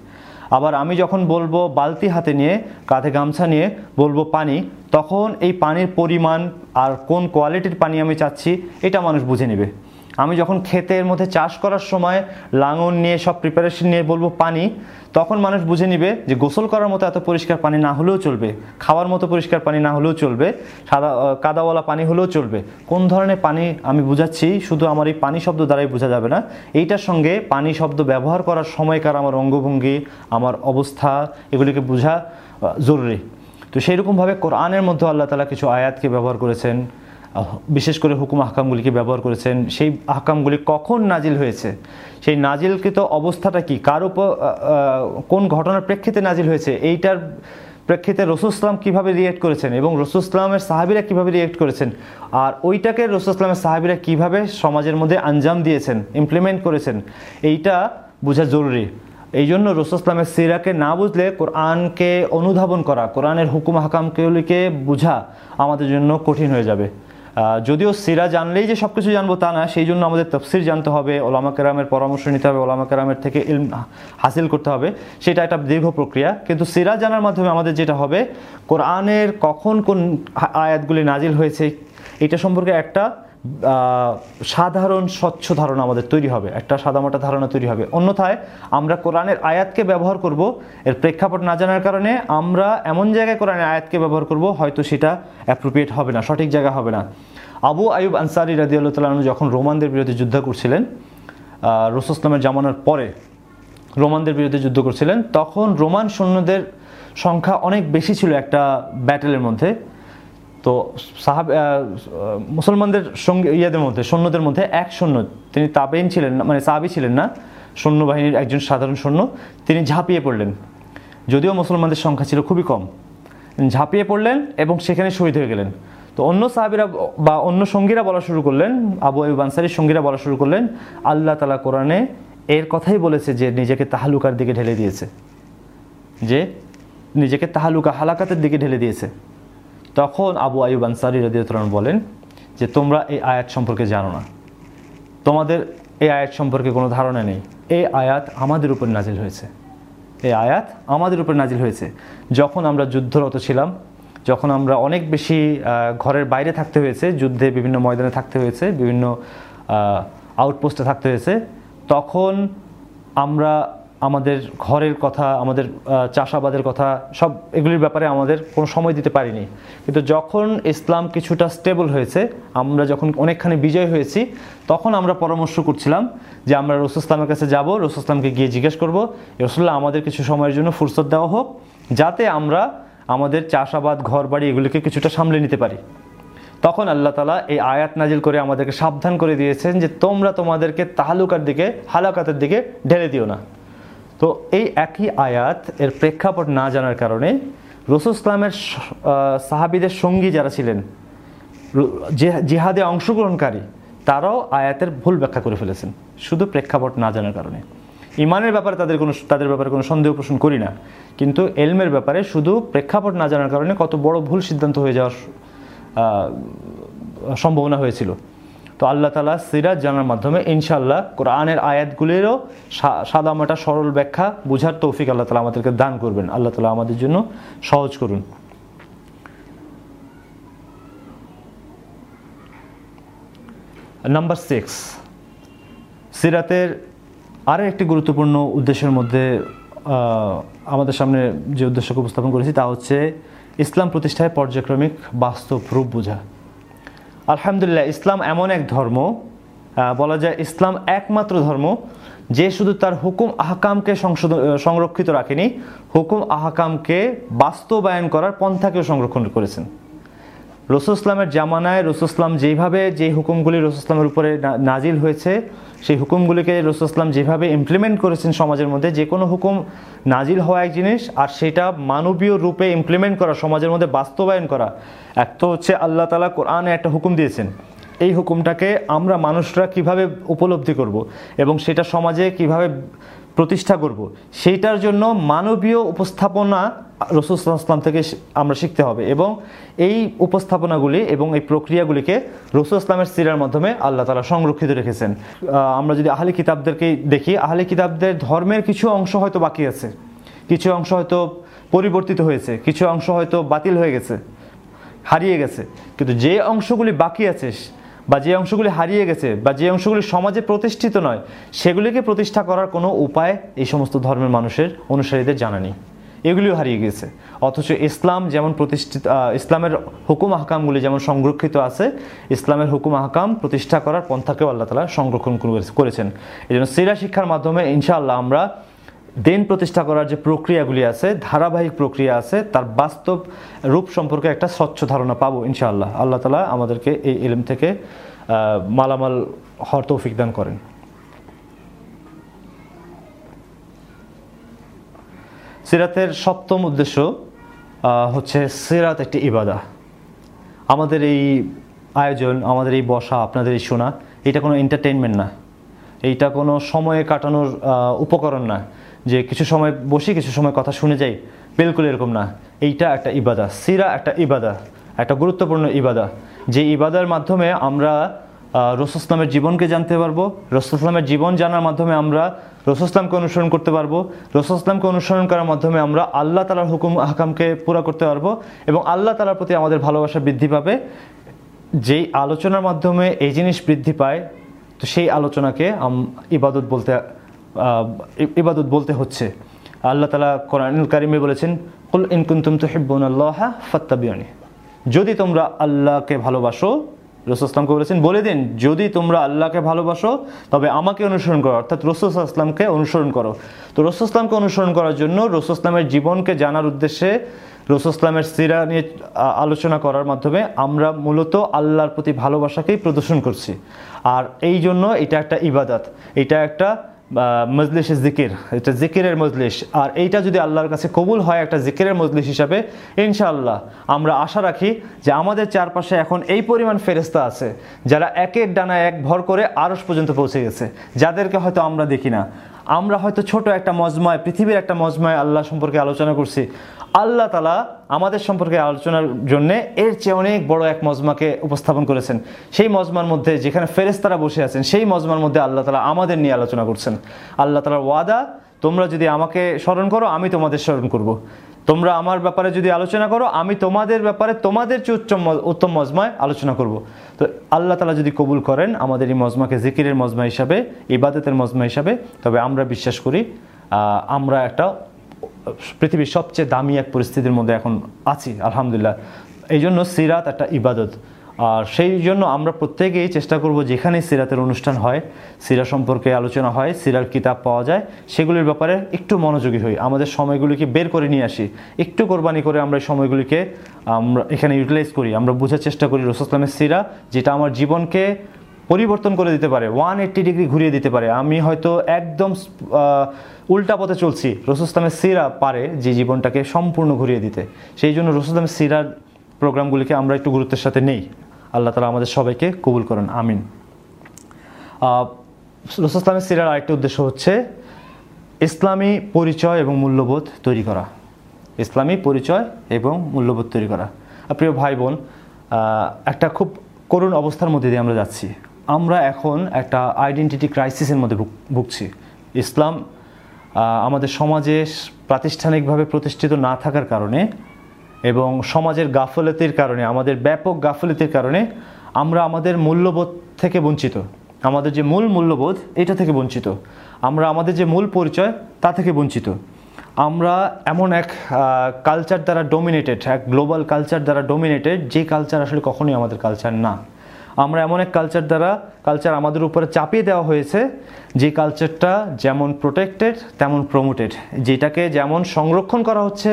আবার আমি যখন বলব বালতি হাতে নিয়ে, কাঁধে গামছা নিয়ে বলব পানি, তখন এই পানির পরিমাণ আর কোন কোয়ালিটির পানি আমি চাচ্ছি, এটা মানুষ বুঝে নেবে। আমি যখন ক্ষেতের মধ্যে চাষ করার সময় লাঙল নিয়ে সব প্রিপারেশন নিয়ে বলব পানি, তখন মানুষ বুঝে নিবে যে গোসল করার মতো এত পরিষ্কার পানি না হলেও চলবে, খাওয়ার মতো পরিষ্কার পানি না হলেও চলবে, সাদা কাদাওয়ালা পানি হলেও চলবে। কোন ধরনের পানি আমি বুঝাচ্ছি, শুধু আমার এই পানি শব্দ দ্বারাই বোঝা যাবে না, এইটার সঙ্গে পানি শব্দ ব্যবহার করার সময়কার আমার অঙ্গভঙ্গি, আমার অবস্থা, এগুলিকে বোঝা জরুরি। তো সেই রকমভাবে কোরআনের মধ্যে আল্লাহ তালা কিছু আয়াতকে ব্যবহার করেছেন। বিশেষ করে হুকুম আহকামগুলিকে ব্যবহার করেছেন, সেই আহকামগুলি কখন নাজিল হয়েছে? সেই নাজিলকৃত অবস্থাটা কি? কার উপর কোন ঘটনার প্রেক্ষিতে নাজিল হয়েছে? এইটার প্রেক্ষিতে রসুলাম কীভাবে রিয়েক্ট করেছেন এবং রসুলামের সাহাবিরা কীভাবে রিয়েক্ট করেছেন? আর ওইটাকে রসুলামের সাহাবিরা কীভাবে সমাজের মধ্যে আঞ্জাম দিয়েছেন ইমপ্লিমেন্ট করেছেন, এইটা বোঝা জরুরি। এই জন্য রসুলামের সিরাকে না বুঝলে কোরআনকে অনুধাবন করা, কোরআনের হুকুম হাকামগুলিকে বোঝা আমাদের জন্য কঠিন হয়ে যাবে। যদিও সিরা জানলেই যে সব কিছু জানব তা না, সেই জন্য আমাদের তফসির জানতে হবে ওলামা কেরামের পরামর্শ নিতে হবে ওলামা কেরামের থেকে ইলম হাসিল করতে হবে, সেটা একটা দীর্ঘ প্রক্রিয়া। কিন্তু সিরা জানার মাধ্যমে আমাদের যেটা হবে, কোরআনের কখন কোন আয়াতগুলি নাজিল হয়েছে, এটা সম্পর্কে একটা সাধারণ স্বচ্ছ ধারণা আমাদের তৈরি হবে। একটা সাদামাটা ধারণা তৈরি হবে। অন্যথায় আমরা কোরআনের আয়াতকে ব্যবহার করব। এর প্রেক্ষাপট না জানার কারণে আমরা এমন জায়গায় কোরআনের আয়াতকে ব্যবহার করব, হয়তো সেটা অ্যাপ্রোপ্রিয়েট হবে না, সঠিক জায়গা হবে না। আবু আয়ুব আনসারি রাদিউল্লাহ তালন যখন রোমানদের বিরুদ্ধে যুদ্ধ করছিলেন রসুসলামের জামানার পরে রোমানদের বিরুদ্ধে যুদ্ধ করছিলেন, তখন রোমান সৈন্যদের সংখ্যা অনেক বেশি ছিল একটা ব্যাটেলের মধ্যে। তো সাহাব মুসলমানদের সঙ্গে, ইয়েদের মধ্যে, সৈন্যদের মধ্যে এক সৈন্য, তিনি তাবেইন ছিলেন না মানে সাহাবি ছিলেন না, সৈন্যবাহিনীর একজন সাধারণ সৈন্য, তিনি ঝাঁপিয়ে পড়লেন। যদিও মুসলমানদের সংখ্যা ছিল খুবই কম। ঝাঁপিয়ে পড়লেন এবং সেখানে শহীদ হয়ে গেলেন। তো অন্য সাহাবিরা বা অন্য সঙ্গীরা বলা শুরু করলেন, আবু আবু আনসারির সঙ্গীরা বলা শুরু করলেন, আল্লাহ তালা কোরআনে এর কথাই বলেছে যে নিজেকে তাহালুকার দিকে ঢেলে দিয়েছে। যে নিজেকে তাহালুকা হালাকাতের দিকে ঢেলে দিয়েছে। তখন আবু আয়ুব আনসারি রদিয়তরণ বলেন যে, তোমরা এই আয়াত সম্পর্কে জানো না। তোমাদের এই আয়াত সম্পর্কে কোনো ধারণা নেই। এই আয়াত আমাদের উপর নাজিল হয়েছে। এই আয়াত আমাদের উপর নাজিল হয়েছে। যখন আমরা যুদ্ধরত ছিলাম, যখন আমরা অনেক বেশি ঘরের বাইরে থাকতে হয়েছে, যুদ্ধে বিভিন্ন ময়দানে থাকতে হয়েছে, বিভিন্ন আউটপোস্টে থাকতে হয়েছে, তখন আমরা আমাদের ঘরের কথা, আমাদের চাষাবাদের কথা, সব এগুলির ব্যাপারে আমাদের কোনো সময় দিতে পারিনি। কিন্তু যখন ইসলাম কিছুটা স্টেবল হয়েছে, আমরা যখন অনেকখানি বিজয় হয়েছি, তখন আমরা পরামর্শ করছিলাম যে আমরা রসুলামের কাছে যাব রসুলামকে গিয়ে জিজ্ঞেস করব রসুল্লাহ, আমাদের কিছু সময়ের জন্য ফুরসত দেওয়া হোক, যাতে আমরা আমাদের চাষাবাদ ঘর বাড়ি এগুলিকে কিছুটা সামলে নিতে পারি। তখন আল্লাহ তালা এই আয়াত নাজিল করে আমাদেরকে সাবধান করে দিয়েছেন যে তোমরা তোমাদেরকে তাহালুকার দিকে, হালাকাতের দিকে ঢেলে দিও না। তো এই একই আয়াত এর প্রেক্ষাপট না জানার কারণে রসুল ইসলামের সাহাবীদের সঙ্গী যারা ছিলেন জিহাদে অংশগ্রহণকারী, তারাও আয়াতের ভুল ব্যাখ্যা করে ফেলেছেন, শুধু প্রেক্ষাপট না জানার কারণে। ইমানের ব্যাপারে তাদের কোনো তাদের ব্যাপারে কোনো সন্দেহ পোষণ করি না, কিন্তু এলমের ব্যাপারে শুধু প্রেক্ষাপট না জানার কারণে কত বড় ভুল সিদ্ধান্ত হয়ে যাওয়ার সম্ভাবনা হয়েছিল। তো আল্লাহ তালা সিরাজ জানার মাধ্যমে ইনশাল্লাহ কোরআনের আয়াতগুলিরও সাদামাটা সরল ব্যাখ্যা বুঝার তৌফিক আল্লাহ তালা আমাদেরকে দান করবেন। আল্লাহ তালা আমাদের জন্য সহজ করুন। নাম্বার সিক্স সিরাতের আরও একটি গুরুত্বপূর্ণ উদ্দেশ্যের মধ্যে আমাদের সামনে যে উদ্দেশ্যকে উপস্থাপন করেছি তা হচ্ছে ইসলাম প্রতিষ্ঠায় পর্যায়ক্রমিক বাস্তব রূপ বোঝা। আলহামদুলিল্লাহ, ইসলাম এমন এক ধর্ম বলা যায় ইসলাম একমাত্র ধর্ম, যে শুধু তার হুকুম আহকামকে সংশোধন সংরক্ষিত রাখেনি, হুকুম আহকামকে বাস্তবায়ন করার পন্থাকেও সংরক্ষণ করেছেন। রসুল ইসলামের জামানায় রসুল ইসলাম যেভাবে যে হুকুমগুলি রসুল ইসলামের উপরে নাজিল হয়েছে, সেই হুকুমগুলিকে রসুল ইসলাম যেভাবে ইমপ্লিমেন্ট করেছেন সমাজের মধ্যে, যে কোনো হুকুম নাজিল হওয়া এক জিনিস আর সেটা মানবীয় রূপে ইমপ্লিমেন্ট করা, সমাজের মধ্যে বাস্তবায়ন করা, এক তো হচ্ছে আল্লাহ তালা কোরআনে একটা হুকুম দিয়েছেন। এই হুকুমটাকে আমরা মানুষরা কীভাবে উপলব্ধি করব এবং সেটা সমাজে কীভাবে প্রতিষ্ঠা করব। সেইটার জন্য মানবীয় উপস্থাপনা রসুল ইসলাম থেকে আমরা শিখতে হবে এবং এই উপস্থাপনাগুলি এবং এই প্রক্রিয়াগুলিকে রসুল ইসলামের সিরার মাধ্যমে আল্লাহ তালা সংরক্ষিত রেখেছেন। আমরা যদি আহলি কিতাবদেরকে দেখি, আহলি কিতাবদের ধর্মের কিছু অংশ হয়তো বাকি আছে। কিছু অংশ হয়তো পরিবর্তিত হয়েছে, কিছু অংশ হয়তো বাতিল হয়ে গেছে, হারিয়ে গেছে। কিন্তু যে অংশগুলি বাকি আছে বা যে অংশগুলি হারিয়ে গেছে বা যে অংশগুলি সমাজে প্রতিষ্ঠিত নয়, সেগুলিকে প্রতিষ্ঠা করার কোনো উপায় এই সমস্ত ধর্মের মানুষের অনুসারীদের জানা নেই। এগুলিও হারিয়ে গেছে। অথচ ইসলাম যেমন প্রতিষ্ঠিত ইসলামের হুকুম আহকামগুলি যেমন সংরক্ষিত আছে, ইসলামের হুকুম আহকাম প্রতিষ্ঠা করার পন্থাকেও আল্লাহ তালা সংরক্ষণ করে- করেছেন। এই জন্য সিরা শিক্ষার মাধ্যমে ইনশাআল্লাহ আমরা দেন প্রতিষ্ঠা করার যে প্রক্রিয়াগুলি আছে, ধারাবাহিক প্রক্রিয়া আছে, তার বাস্তব রূপ সম্পর্কে একটা স্বচ্ছ ধারণা পাবো, ইনশাআল্লাহ। আল্লাহ তালা আমাদেরকে এই ইলম থেকে মালামাল হওয়ার তৌফিক দান করেন। সিরাতের সপ্তম উদ্দেশ্য হচ্ছে সিরাত একটি ইবাদা। আমাদের এই আয়োজন, আমাদের এই বসা, আপনাদের এই শোনা, এটা কোনো এন্টারটেনমেন্ট না। এইটা কোনো সময়ে কাটানোর উপকরণ না। যে কিছু সময় বসি, কিছু সময় কথা শুনে যাই, বিলকুল এরকম না। এইটা একটা ইবাদা, সিরা একটা ইবাদা, একটা গুরুত্বপূর্ণ ইবাদা। যে ইবাদার মাধ্যমে আমরা রসুসলামের জীবনকে জানতে পারব রসুসলামের জীবন জানার মাধ্যমে আমরা রসুসলামকে অনুসরণ করতে পারব রসুসলামকে অনুসরণ করার মাধ্যমে আমরা আল্লাহ তালার হুকুম, আহকামকে পুরা করতে পারব এবং আল্লাহ তালার প্রতি আমাদের ভালোবাসা বৃদ্ধি পাবে। যেই আলোচনার মাধ্যমে এই জিনিস বৃদ্ধি পায়, তো সেই আলোচনাকে ইবাদত বলতে ইবাদত বলতে হচ্ছে। আল্লাহ তালা কোরআনুল কারিমে বলেছেন, কুল ইন কুনতুম তুহিব্বুন আল্লাহ ফাত্তাবিউনি। যদি তোমরা আল্লাহকে ভালোবাসো, রসুল বলেছেন, বলে দিন, যদি তোমরা আল্লাহকে ভালোবাসো, তবে আমাকে অনুসরণ করো। অর্থাৎ রসুল অনুসরণ করো। তো রসুল অনুসরণ করার জন্য রসুল জীবনকে জানার উদ্দেশ্যে রসুল ইসলামের সিরা নিয়ে আলোচনা করার মাধ্যমে আমরা মূলত আল্লাহর প্রতি ভালোবাসাকেই প্রদর্শন করছি। আর এই জন্য এটা একটা ইবাদত, এটা একটা মজলিস জিকির, এটা জিকিরের মজলিস। আর এইটা যদি আল্লাহর কাছে কবুল হয়, একটা জিকিরের মজলিস হিসাবে, ইনশাআল্লাহ আমরা আশা রাখি যে আমাদের চারপাশে এখন এই পরিমাণ ফেরেস্তা আছে, যারা একের ডানা এক ভর করে আরস পর্যন্ত পৌঁছে গেছে, যাদেরকে হয়তো আমরা দেখি না। আমরা হয়তো ছোট একটা মজমায়, পৃথিবীর একটা মজমায় আল্লাহ সম্পর্কে আলোচনা করছি। আল্লাহ তালা আমাদের সম্পর্কে আলোচনার জন্য এর চেয়ে অনেক বড় এক মজমাকে উপস্থাপন করেছেন। সেই মজমার মধ্যে যেখানে ফেরেস্তারা বসে আছেন, সেই মজমার মধ্যে আল্লাহ তালা আমাদের নিয়ে আলোচনা করছেন। আল্লাহ তালার ওয়াদা, তোমরা যদি আমাকে স্মরণ করো, আমি তোমাদের স্মরণ করব। তোমরা আমার ব্যাপারে যদি আলোচনা করো, আমি তোমাদের ব্যাপারে তোমাদের চেয়ে উচ্চ উত্তম মজমায় আলোচনা করব। তো আল্লাহ তালা যদি কবুল করেন, আমাদের এই মজমাকে জিকিরের মজমা হিসাবে, ইবাদতের মজমা হিসাবে, তবে আমরা বিশ্বাস করি আমরা একটা পৃথিবীর সবচেয়ে দামি এক পরিস্থিতির মধ্যে এখন আছি, আলহামদুলিল্লাহ। এই জন্য সিরাত একটা ইবাদত। আর সেই জন্য আমরা প্রত্যেকেই চেষ্টা করব যেখানে সিরাতের অনুষ্ঠান হয়, সিরা সম্পর্কে আলোচনা হয়, সিরার কিতাব পাওয়া যায়, সেগুলির ব্যাপারে একটু মনোযোগী হই। আমাদের সময়গুলিকে বের করে নিয়ে আসি। একটু কোরবানি করে আমরা এই সময়গুলিকে আমরা এখানে ইউটিলাইজ করি। আমরা বোঝার চেষ্টা করি রসুলামের সিরা, যেটা আমার জীবনকে পরিবর্তন করে দিতে পারে ওয়ান এইট্টি ডিগ্রি ঘুরিয়ে দিতে পারে। আমি হয়তো একদম উল্টা পথে চলছি। রসুস্তামের সিরা পারে যে জীবনটাকে সম্পূর্ণ ঘুরিয়ে দিতে। সেই জন্য রসুস্তামের সিরার প্রোগ্রামগুলিকে আমরা একটু গুরুত্বের সাথে নেই। আল্লাহ তালা আমাদের সবাইকে কবুল করেন। আমিন। রসুস্তামের সিরার আরেকটি উদ্দেশ্য হচ্ছে ইসলামী পরিচয় এবং মূল্যবোধ তৈরি করা। ইসলামী পরিচয় এবং মূল্যবোধ তৈরি করা। প্রিয় ভাই বোন একটা খুব করুণ অবস্থার মধ্যে দিয়ে আমরা যাচ্ছি। আমরা এখন একটা আইডেন্টিটি ক্রাইসিসের মধ্যে ভুগ- ভুগছি। ইসলাম আমাদের সমাজে প্রাতিষ্ঠানিকভাবে প্রতিষ্ঠিত না থাকার কারণে এবং সমাজের গাফলতির কারণে, আমাদের ব্যাপক গাফলতির কারণে আমরা আমাদের মূল্যবোধ থেকে বঞ্চিত। আমাদের যে মূল মূল্যবোধ, এটা থেকে বঞ্চিত। আমরা আমাদের যে মূল পরিচয়, তা থেকে বঞ্চিত। আমরা এমন এক কালচার দ্বারা ডোমিনেটেড এক গ্লোবাল কালচার দ্বারা ডোমিনেটেড যে কালচার আসলে কখনোই আমাদের কালচার না। আমরা এমন এক কালচার দ্বারা কালচার আমাদের উপরে চাপিয়ে দেওয়া হয়েছে, যে কালচারটা যেমন প্রোটেক্টেড তেমন প্রমোটেড যেটাকে যেমন সংরক্ষণ করা হচ্ছে,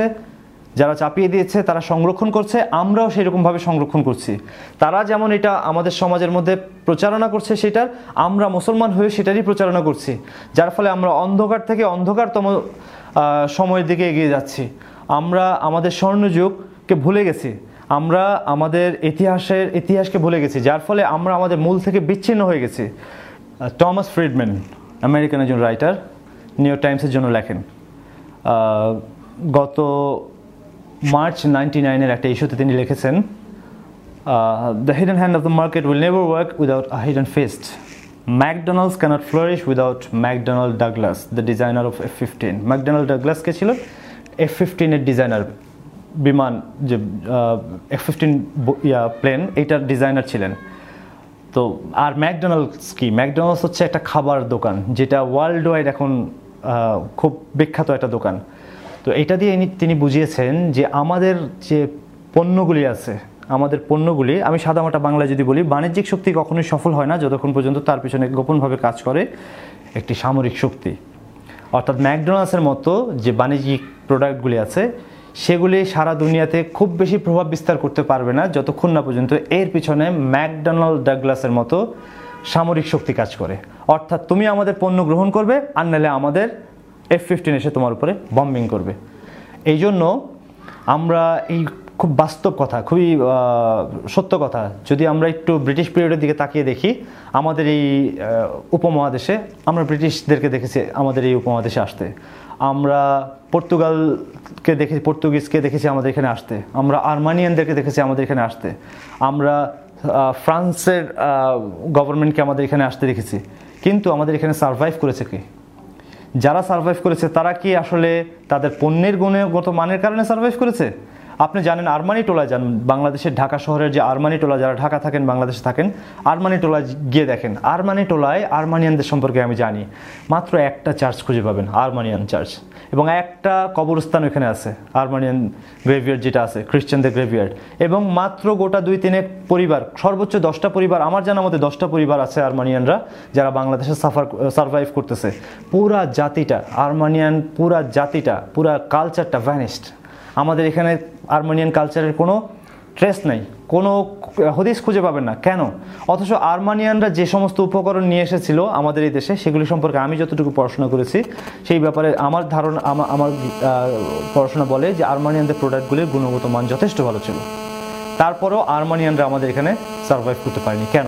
যারা চাপিয়ে দিয়েছে, তারা সংরক্ষণ করছে, আমরাও সেরকমভাবে সংরক্ষণ করছি। তারা যেমন এটা আমাদের সমাজের মধ্যে প্রচারণা করছে সেটার, আমরা মুসলমান হয়ে সেটারই প্রচারণা করছি। যার ফলে আমরা অন্ধকার থেকে অন্ধকারতম সময়ের দিকে এগিয়ে যাচ্ছি। আমরা আমাদের স্বর্ণযুগকে ভুলে গেছি। আমরা আমাদের ইতিহাসের ইতিহাসকে ভুলে গেছি, যার ফলে আমরা আমাদের মূল থেকে বিচ্ছিন্ন হয়ে গেছি। টমাস ফ্রিডম্যান আমেরিকান একজন রাইটার নিউ ইয়র্ক টাইমসের জন্য লেখেন গত মার্চ নাইনটি নাইনের একটা ইস্যুতে তিনি লিখেছেন the hidden hand of the market will never work without a hidden fist McDonald's can't flourish without McDonnell Douglas the designer of F fifteen McDonnell Douglas কে ছিল? এফ ফিফটিনের ডিজাইনার বিমান যে এফ ফিফটিন ইয়া প্লেন এইটার designer ছিলেন। তো আর McDonald's কি? McDonald's হচ্ছে একটা খাবার দোকান, যেটা ওয়ার্ল্ড ওয়াইড এখন খুব বিখ্যাত একটা দোকান। তো এটা দিয়ে তিনি বুঝিয়েছেন যে আমাদের যে পণ্যগুলি আছে, আমাদের পণ্যগুলি, আমি সাদামাটা বাংলায় যদি বলি, বাণিজ্যিক শক্তি কখনোই সফল হয় না যতক্ষণ পর্যন্ত তার পিছনে গোপনভাবে কাজ করে একটি সামরিক শক্তি। অর্থাৎ ম্যাকডোনাল্ডসের মতো যে বাণিজ্যিক প্রোডাক্টগুলি আছে সেগুলি সারা দুনিয়াতে খুব বেশি প্রভাব বিস্তার করতে পারবে না যতক্ষণ না পর্যন্ত এর পিছনে ম্যাকডোনাল্ড ডাগলাসের মতো সামরিক শক্তি কাজ করে। অর্থাৎ তুমি আমাদের পণ্য গ্রহণ করবে, আর নাহলে আমাদের এফ ফিফটিন এসে তোমার উপরে বম্বিং করবে। এই জন্য আমরা এই খুব বাস্তব কথা, খুবই সত্য কথা, যদি আমরা একটু ব্রিটিশ পিরিয়ডের দিকে তাকিয়ে দেখি, আমাদের এই উপমহাদেশে, আমরা ব্রিটিশদেরকে দেখেছি আমাদের এই উপমহাদেশে আসতে। আমরা পর্তুগালকে দেখেছি পর্তুগিজকে দেখেছি আমাদের এখানে আসতে। আমরা আর্মানিয়ানদেরকে দেখেছি আমাদের এখানে আসতে। আমরা ফ্রান্সের গভর্নমেন্টকে আমাদের এখানে আসতে দেখেছি। কিন্তু আমাদের এখানে সারভাইভ করেছে কি? যারা সারভাইভ করেছে, তারা কি আসলে তাদের পণ্যের গুণগত মানের কারণে সারভাইভ করেছে? আপনি জানেন আরমানি টোলায় যান, বাংলাদেশের ঢাকা শহরের যে আরমানি টোলা, যারা ঢাকা থাকেন, বাংলাদেশে থাকেন, আরমানি টোলায় গিয়ে দেখেন। আরমানি টোলায় আরমানিয়ানদের সম্পর্কে আমি জানি। মাত্র একটা চার্চ খুঁজে পাবেন, আরমানিয়ান চার্চ এবং একটা কবরস্থান ওখানে আছে, আরমানিয়ান গ্রেভিয়ার্ড যেটা আছে, খ্রিস্টানদের গ্রেভিয়ার্ড এবং মাত্র গোটা দুই তিনেক পরিবার, সর্বোচ্চ দশটা পরিবার, আমার জানা মতে দশটা পরিবার আছে আরমানিয়ানরা, যারা বাংলাদেশে সাফার সার্ভাইভ করতেছে। পুরা জাতিটা, আরমানিয়ান পুরা জাতিটা, পুরা কালচারটা ভ্যানিস্ট আমাদের এখানে আর্মানিয়ান কালচারের কোনো ট্রেস নাই। কোনো হদিস খুঁজে পাবেন না। কেন? অথচ আর্মানিয়ানরা যে সমস্ত উপকরণ নিয়ে এসেছিল আমাদের এই দেশে, সেগুলি সম্পর্কে আমি যতটুকু পড়াশোনা করেছি, সেই ব্যাপারে আমার ধারণা, আমা- আমার পড়াশোনা বলে যে আর্মানিয়ানদের প্রোডাক্টগুলির গুণগত মান যথেষ্ট ভালো ছিল। তারপরেও আর্মানিয়ানরা আমাদের এখানে সার্ভাইভ করতে পারেনি। কেন?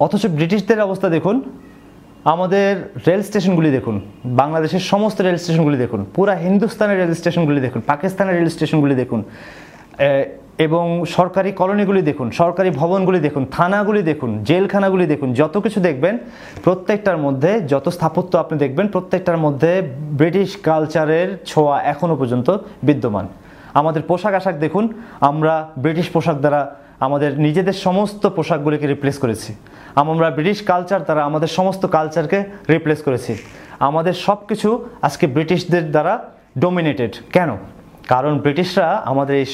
অথচ ব্রিটিশদের অবস্থা দেখুন আমাদের রেল স্টেশনগুলি দেখুন, বাংলাদেশের সমস্ত রেল স্টেশনগুলি দেখুন, পুরা হিন্দুস্তানের রেল স্টেশনগুলি দেখুন, পাকিস্তানের রেল স্টেশনগুলি দেখুন এবং সরকারি কলোনিগুলি দেখুন, সরকারি ভবনগুলি দেখুন, থানাগুলি দেখুন, জেলখানাগুলি দেখুন, যত কিছু দেখবেন, প্রত্যেকটার মধ্যে যত স্থাপত্য আপনি দেখবেন, প্রত্যেকটার মধ্যে ব্রিটিশ কালচারের ছোঁয়া এখনও পর্যন্ত বিদ্যমান। আমাদের পোশাক আশাক দেখুন, আমরা ব্রিটিশ পোশাক দ্বারা আমাদের নিজেদের সমস্ত পোশাকগুলিকে রিপ্লেস করেছি। আমরা ব্রিটিশ কালচার দ্বারা আমাদের সমস্ত কালচারকে রিপ্লেস করেছি। আমাদের সব কিছু আজকে ব্রিটিশদের দ্বারা ডোমিনেটেড কেন? কারণ ব্রিটিশরা আমাদের এই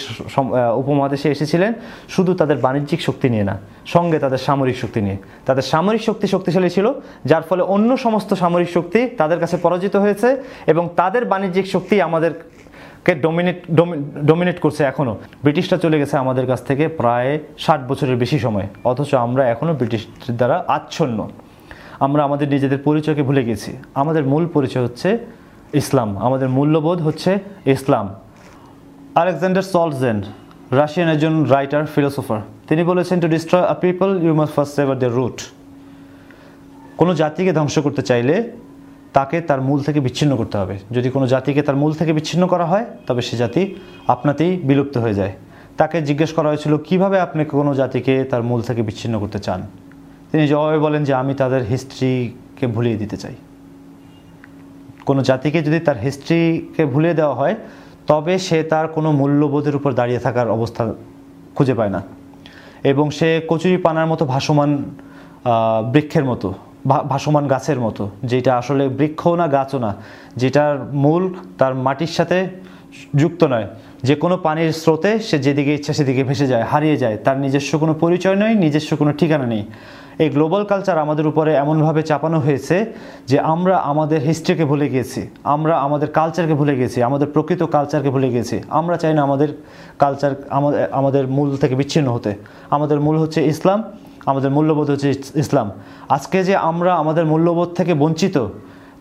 উপমহাদেশে এসেছিলেন শুধু তাদের বাণিজ্যিক শক্তি নিয়ে না, সঙ্গে তাদের সামরিক শক্তি নিয়ে। তাদের সামরিক শক্তি শক্তিশালী ছিল, যার ফলে অন্য সমস্ত সামরিক শক্তি তাদের কাছে পরাজিত হয়েছে এবং তাদের বাণিজ্যিক শক্তি আমাদের কে ডোমিনেট ডোমিনেট করছে এখনও ব্রিটিশরা চলে গেছে আমাদের কাছ থেকে প্রায় ষাট বছরের বেশি সময়। অথচ আমরা এখনও ব্রিটিশদের দ্বারা আচ্ছন্ন। আমরা আমাদের নিজেদের পরিচয়কে ভুলে গেছি। আমাদের মূল পরিচয় হচ্ছে ইসলাম। আমাদের মূল্যবোধ হচ্ছে ইসলাম। আলেকজান্ডার সলজেন, রাশিয়ান একজন রাইটার, ফিলোসোফার। তিনি বলেছেন to destroy a people you must first sever the root কোনো জাতিকে ধ্বংস করতে চাইলে তাকে তার মূল থেকে বিচ্ছিন্ন করতে হবে। যদি কোনো জাতিকে তার মূল থেকে বিচ্ছিন্ন করা হয়, তবে সে জাতি আপনাতেই বিলুপ্ত হয়ে যায়। তাকে জিজ্ঞেস করা হয়েছিল, কীভাবে আপনি কোনো জাতিকে তার মূল থেকে বিচ্ছিন্ন করতে চান? তিনি জবাবে বলেন যে, আমি তাদের হিস্ট্রিকে ভুলিয়ে দিতে চাই। কোনো জাতিকে যদি তার হিস্ট্রিকে ভুলিয়ে দেওয়া হয়, তবে সে তার কোনো মূল্যবোধের উপর দাঁড়িয়ে থাকার অবস্থা খুঁজে পায় না। এবং সে কচুরি পানার মতো ভাসমান বৃক্ষের মতো। ভাসমান গাছের মতো, যেটা আসলে বৃক্ষও না, গাছও না, যেটার মূল তার মাটির সাথে যুক্ত নয়। যে কোনো পানির স্রোতে সে যেদিকে ইচ্ছা সেদিকে ভেসে যায়, হারিয়ে যায়। তার নিজস্ব কোনো পরিচয় নয় নিজস্ব কোনো ঠিকানা নেই। এই গ্লোবাল কালচার আমাদের উপরে এমনভাবে চাপানো হয়েছে যে আমরা আমাদের হিস্ট্রিকে ভুলে গিয়েছি, আমরা আমাদের কালচারকে ভুলে গেছি আমাদের প্রকৃত কালচারকে ভুলে গেছি আমরা চাই না আমাদের কালচার আমাদের মূল থেকে বিচ্ছিন্ন হতে। আমাদের মূল হচ্ছে ইসলাম আমাদের মূল্যবোধ হচ্ছে ইসলাম। আজকে যে আমরা আমাদের মূল্যবোধ থেকে বঞ্চিত,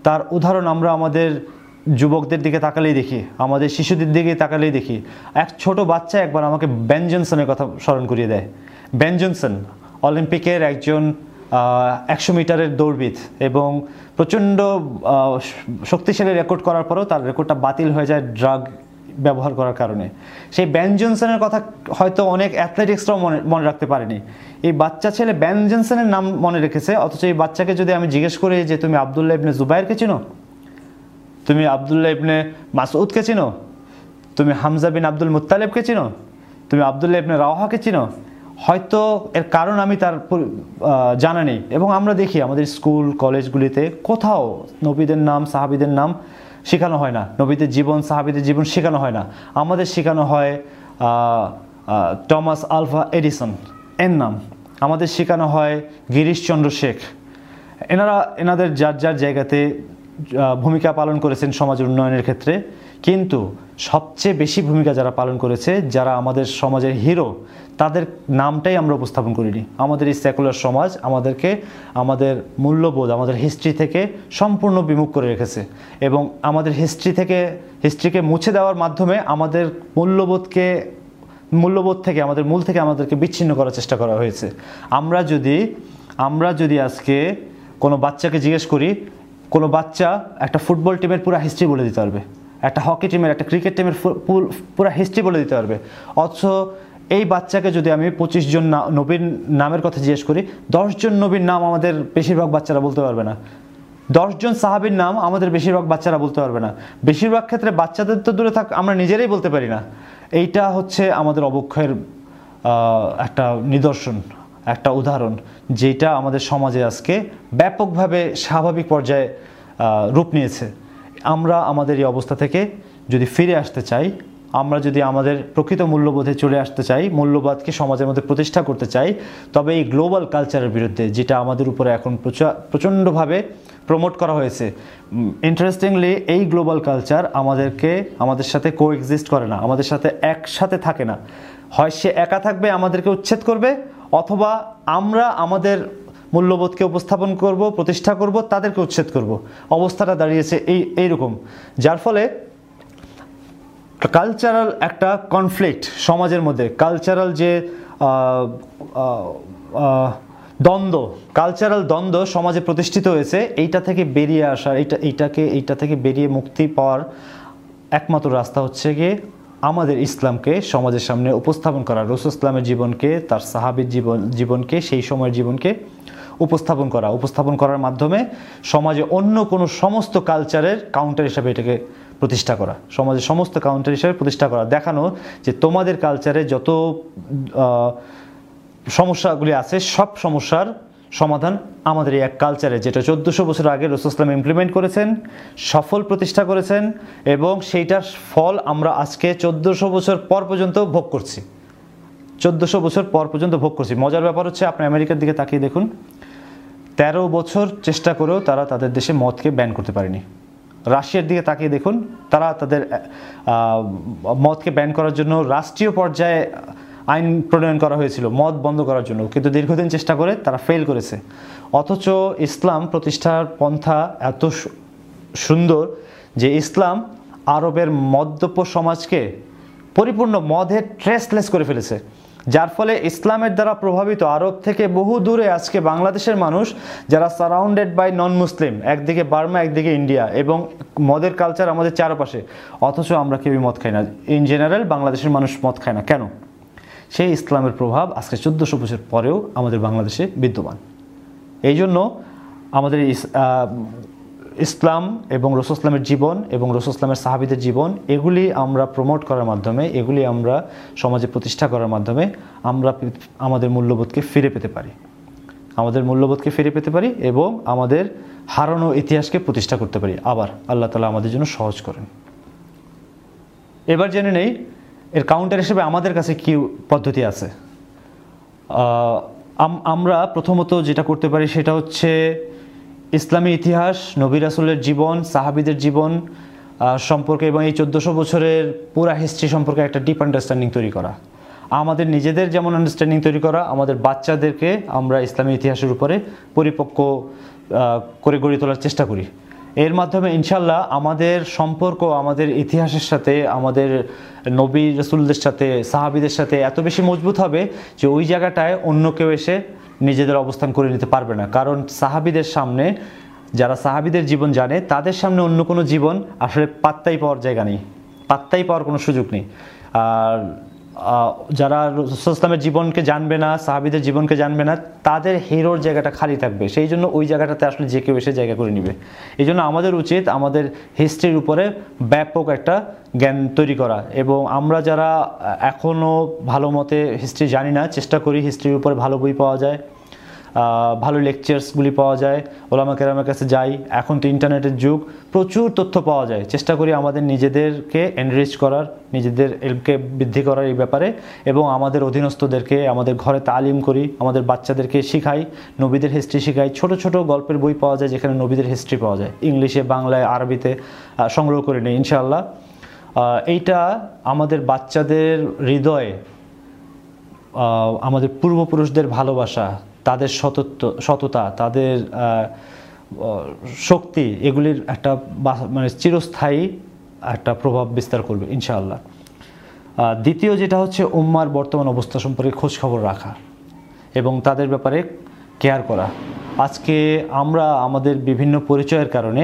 তার উদাহরণ আমরা আমাদের যুবকদের দিকে তাকালেই দেখি, আমাদের শিশুদের দিকে তাকালেই দেখি। এক ছোট বাচ্চা একবার আমাকে বেন জনসনের কথা স্মরণ করিয়ে দেয়। বেন জনসন অলিম্পিকের একজন একশো মিটারের দৌড়বিদ এবং প্রচণ্ড শক্তিশালী রেকর্ড করার পরেও তার রেকর্ডটা বাতিল হয়ে যায় ড্রাগ ব্যবহার করার কারণে। সেই ব্যান জনসনের কথা হয়তো অনেক অ্যাথলেটিক্সরাও মনে মনে রাখতে পারেনি। এই বাচ্চা ছেলে ব্যান জনসনের নাম মনে রেখেছে, অথচ এই বাচ্চাকে যদি আমি জিজ্ঞেস করি যে, তুমি আবদুল্লাহ ইবনে জুবাইরকে চিনো? তুমি আবদুল্লাহ ইবনে মাসউদকে চিনো? তুমি হামজা বিন আব্দুল মুত্তালেবকে চিনো? তুমি আবদুল্লাহ ইবনে রাওহাকে চিনো? হয়তো এর কারণ আমি তার জানা নেই। এবং আমরা দেখি আমাদের স্কুল, কলেজগুলিতে কোথাও নবীদের নাম, সাহাবিদের নাম শেখানো হয় না। নবীদের জীবন, সাহাবিদের জীবন শেখানো হয় না। আমাদের শেখানো হয় টমাস আলফা এডিসন, এর নাম। আমাদের শেখানো হয় গিরিশচন্দ্র শেখ। এনারা, এনাদের যার যার জায়গাতে ভূমিকা পালন করেছেন সমাজ উন্নয়নের ক্ষেত্রে। কিন্তু সবচেয়ে বেশি ভূমিকা যারা পালন করেছে, যারা আমাদের সমাজের হিরো, তাদের নামটাই আমরা উপস্থাপন করিনি। আমাদের এই সেকুলার সমাজ আমাদেরকে আমাদের মূল্যবোধ, আমাদের হিস্ট্রি থেকে সম্পূর্ণ বিমুখ করে রেখেছে এবং আমাদের হিস্ট্রি থেকে হিস্ট্রিকে মুছে দেওয়ার মাধ্যমে আমাদের মূল্যবোধকে, মূল্যবোধ থেকে, আমাদের মূল থেকে আমাদেরকে বিচ্ছিন্ন করার চেষ্টা করা হয়েছে। আমরা যদি আমরা যদি আজকে কোনো বাচ্চাকে জিজ্ঞেস করি, কোনো বাচ্চা একটা ফুটবল টিমের পুরো হিস্ট্রি বলে দিতে পারবে। একটা হকি টিমের একটা ক্রিকেট টিমের পুরো হিস্ট্রি বলে দিতে পারবে। অথচ এই বাচ্চাকে যদি আমি পঁচিশ জন নবীর নামের কথা জিজ্ঞেস করি দশজন নবীর নাম আমাদের বেশিরভাগ বাচ্চারা বলতে পারবে না। দশজন সাহাবীর নাম আমাদের বেশিরভাগ বাচ্চারা বলতে পারবে না। বেশিরভাগ ক্ষেত্রে বাচ্চাদের তো দূরে থাক, আমরা নিজেরাই বলতে পারি না। এইটা হচ্ছে আমাদের অবক্ষয়ের একটা নিদর্শন, একটা উদাহরণ, যেটা আমাদের সমাজে আজকে ব্যাপকভাবে স্বাভাবিক পর্যায়ে রূপ নিয়েছে। আমরা আমাদের এই অবস্থা থেকে যদি ফিরে আসতে চাই, আমরা যদি আমাদের প্রকৃত মূল্যবোধে চলে আসতে চাই, মূল্যবোধকে সমাজের মধ্যে প্রতিষ্ঠা করতে চাই, তবে এই গ্লোবাল কালচারের বিরুদ্ধে, যেটা আমাদের উপরে এখন প্রচা- প্রচণ্ডভাবে প্রমোট করা হয়েছে ইন্টারেস্টিংলি এই গ্লোবাল কালচার আমাদেরকে, আমাদের সাথে কো এক্সিস্ট করে না, আমাদের সাথে একসাথে থাকে না। হয় সে একা থাকবে, আমাদেরকে উচ্ছেদ করবে, অথবা আমরা আমাদের মূল্যবোধকে উপস্থাপন করব, প্রতিষ্ঠা করব, তাদেরকে উচ্ছেদ করব। অবস্থাটা দাঁড়িয়েছে এই, এইরকম। যার ফলে কালচারাল একটা কনফ্লিক্ট সমাজের মধ্যে কালচারাল যে দ্বন্দ্ব কালচারাল দ্বন্দ্ব সমাজে প্রতিষ্ঠিত হয়েছে, এইটা থেকে বেরিয়ে আসার এইটা, এইটাকে, এইটা থেকে বেরিয়ে মুক্তি পাওয়ার একমাত্র রাস্তা হচ্ছে গিয়ে আমাদের ইসলামকে সমাজের সামনে উপস্থাপন করা। রসুল ইসলামের জীবনকে, তার সাহাবির জীবন, জীবনকে, সেই সময়ের জীবনকে উপস্থাপন করা। উপস্থাপন করার মাধ্যমে সমাজে অন্য কোনো সমস্ত কালচারের কাউন্টার হিসাবে এটাকে প্রতিষ্ঠা করা। সমাজে সমস্ত কাউন্টার হিসাবে প্রতিষ্ঠা করা। দেখানো যে তোমাদের কালচারে যত সমস্যাগুলি আছে, সব সমস্যার সমাধান আমাদের এই এক কালচারে যেটা চোদ্দোশো বছর আগে রসুলাম ইমপ্লিমেন্ট করেছেন, সফল প্রতিষ্ঠা করেছেন এবং সেইটার ফল আমরা আজকে চোদ্দোশো বছর পর পর্যন্ত ভোগ করছি। চোদ্দোশো বছর পর পর্যন্ত ভোগ করছি। মজার ব্যাপার হচ্ছে, আপনি আমেরিকার দিকে তাকিয়ে দেখুন, তেরো বছর চেষ্টা করেও তারা তাদের দেশে মদকে ব্যান করতে পারেনি। রাশিয়ার দিকে তাকিয়ে দেখুন, তারা তাদের মদকে ব্যান করার জন্য রাষ্ট্রীয় পর্যায়ে আইন প্রণয়ন করা হয়েছিল, মদ বন্ধ করার জন্য। কিন্তু দীর্ঘদিন চেষ্টা করে তারা ফেল করেছে। অথচ ইসলাম প্রতিষ্ঠার পন্থা এত সুন্দর যে ইসলাম আরবের মদ্যপ সমাজকে পরিপূর্ণ মদে ট্রেসলেস করে ফেলেছে। যার ফলে ইসলামের দ্বারা প্রভাবিত আরব থেকে বহু দূরে আজকে বাংলাদেশের মানুষ যারা সারাউন্ডেড বাই নন মুসলিম একদিকে বার্মা, একদিকে ইন্ডিয়া এবং মদের কালচার আমাদের চারপাশে। অথচ আমরা কেউই মদ খাই না। ইন জেনারেল বাংলাদেশের মানুষ মদ খায় না। কেন? সেই ইসলামের প্রভাব আজকে চোদ্দোশো বছর পরেও আমাদের বাংলাদেশে বিদ্যমান। এই জন্য আমাদের ইসলাম এবং রসুসলামের জীবন এবং রসুসলামের সাহাবিদের জীবন, এগুলি আমরা প্রমোট করার মাধ্যমে, এগুলি আমরা সমাজে প্রতিষ্ঠা করার মাধ্যমে আমরা আমাদের মূল্যবোধকে ফিরে পেতে পারি। আমাদের মূল্যবোধকে ফিরে পেতে পারি এবং আমাদের হারানো ইতিহাসকে প্রতিষ্ঠা করতে পারি। আবার আল্লাহ তালা আমাদের জন্য সহজ করেন। এবার জেনে নেই, এর কাউন্টার হিসেবে আমাদের কাছে কি পদ্ধতি আছে? আম- আমরা প্রথমত যেটা করতে পারি সেটা হচ্ছে ইসলামী ইতিহাস, নবী রাসুলের জীবন, সাহাবিদের জীবন সম্পর্কে এবং এই চোদ্দোশো বছরের পুরা হিস্ট্রি সম্পর্কে একটা ডিপ আন্ডারস্ট্যান্ডিং তৈরি করা। আমাদের নিজেদের যেমন আন্ডারস্ট্যান্ডিং তৈরি করা, আমাদের বাচ্চাদেরকে আমরা ইসলামী ইতিহাসের উপরে পরিপক্ক করে গড়ে তোলার চেষ্টা করি। এর মাধ্যমে ইনশাল্লাহ আমাদের সম্পর্ক, আমাদের ইতিহাসের সাথে, আমাদের নবী রসুলদের সাথে, সাহাবিদের সাথে এত বেশি মজবুত হবে যে ওই জায়গাটায় অন্য কেউ এসে নিজেদের অবস্থান করে নিতে পারবে না। কারণ সাহাবিদের সামনে, যারা সাহাবিদের জীবন জানে, তাদের সামনে অন্য কোনো জীবন আসলে পাত্তাই পাওয়ার জায়গা নেই। পাত্তাই পাওয়ার কোনো সুযোগ নেই। আর যারা রসুলামের জীবনকে জানবে না, সাহাবিদের জীবনকে জানবে না, তাদের হিরোর জায়গাটা খালি থাকবে। সেই জন্য ওই জায়গাটাতে আসলে যে কেউ এসে জায়গা করে নিবে। এই জন্য আমাদের উচিত আমাদের হিস্ট্রির উপরে ব্যাপক একটা জ্ঞান তৈরি করা। এবং আমরা যারা এখনও ভালো মতে হিস্ট্রি জানি না, চেষ্টা করি হিস্ট্রির উপরে ভালো বই পাওয়া যায়। ভালো লেকচার্সগুলি পাওয়া যায়। ওলামা কেরামের কাছে যাই। এখন তো ইন্টারনেটের যুগ। প্রচুর তথ্য পাওয়া যায়। চেষ্টা করি আমাদের নিজেদেরকে এনরিচ করার, নিজেদের এলকে বৃদ্ধি করার এই ব্যাপারে। এবং আমাদের অধীনস্থদেরকে, আমাদের ঘরে তালিম করি, আমাদের বাচ্চাদেরকে শিখাই, নবীদের হিস্ট্রি শিখাই। ছোট ছোট গল্পের বই পাওয়া যায় যেখানে নবীদের হিস্ট্রি পাওয়া যায়। ইংলিশে, বাংলায়, আরবিতে সংগ্রহ করে নিই, ইনশাআল্লাহ। এইটা আমাদের বাচ্চাদের হৃদয়ে আমাদের পূর্বপুরুষদের ভালোবাসা তাদের সতত্ব, সততা, তাদের শক্তি এগুলির একটা মানে চিরস্থায়ী একটা প্রভাব বিস্তার করবে, ইনশাআল্লাহ। দ্বিতীয় যেটা হচ্ছে উম্মার বর্তমান অবস্থা সম্পর্কে খবর রাখা এবং তাদের ব্যাপারে কেয়ার করা। আজকে আমরা আমাদের বিভিন্ন পরিচয়ের কারণে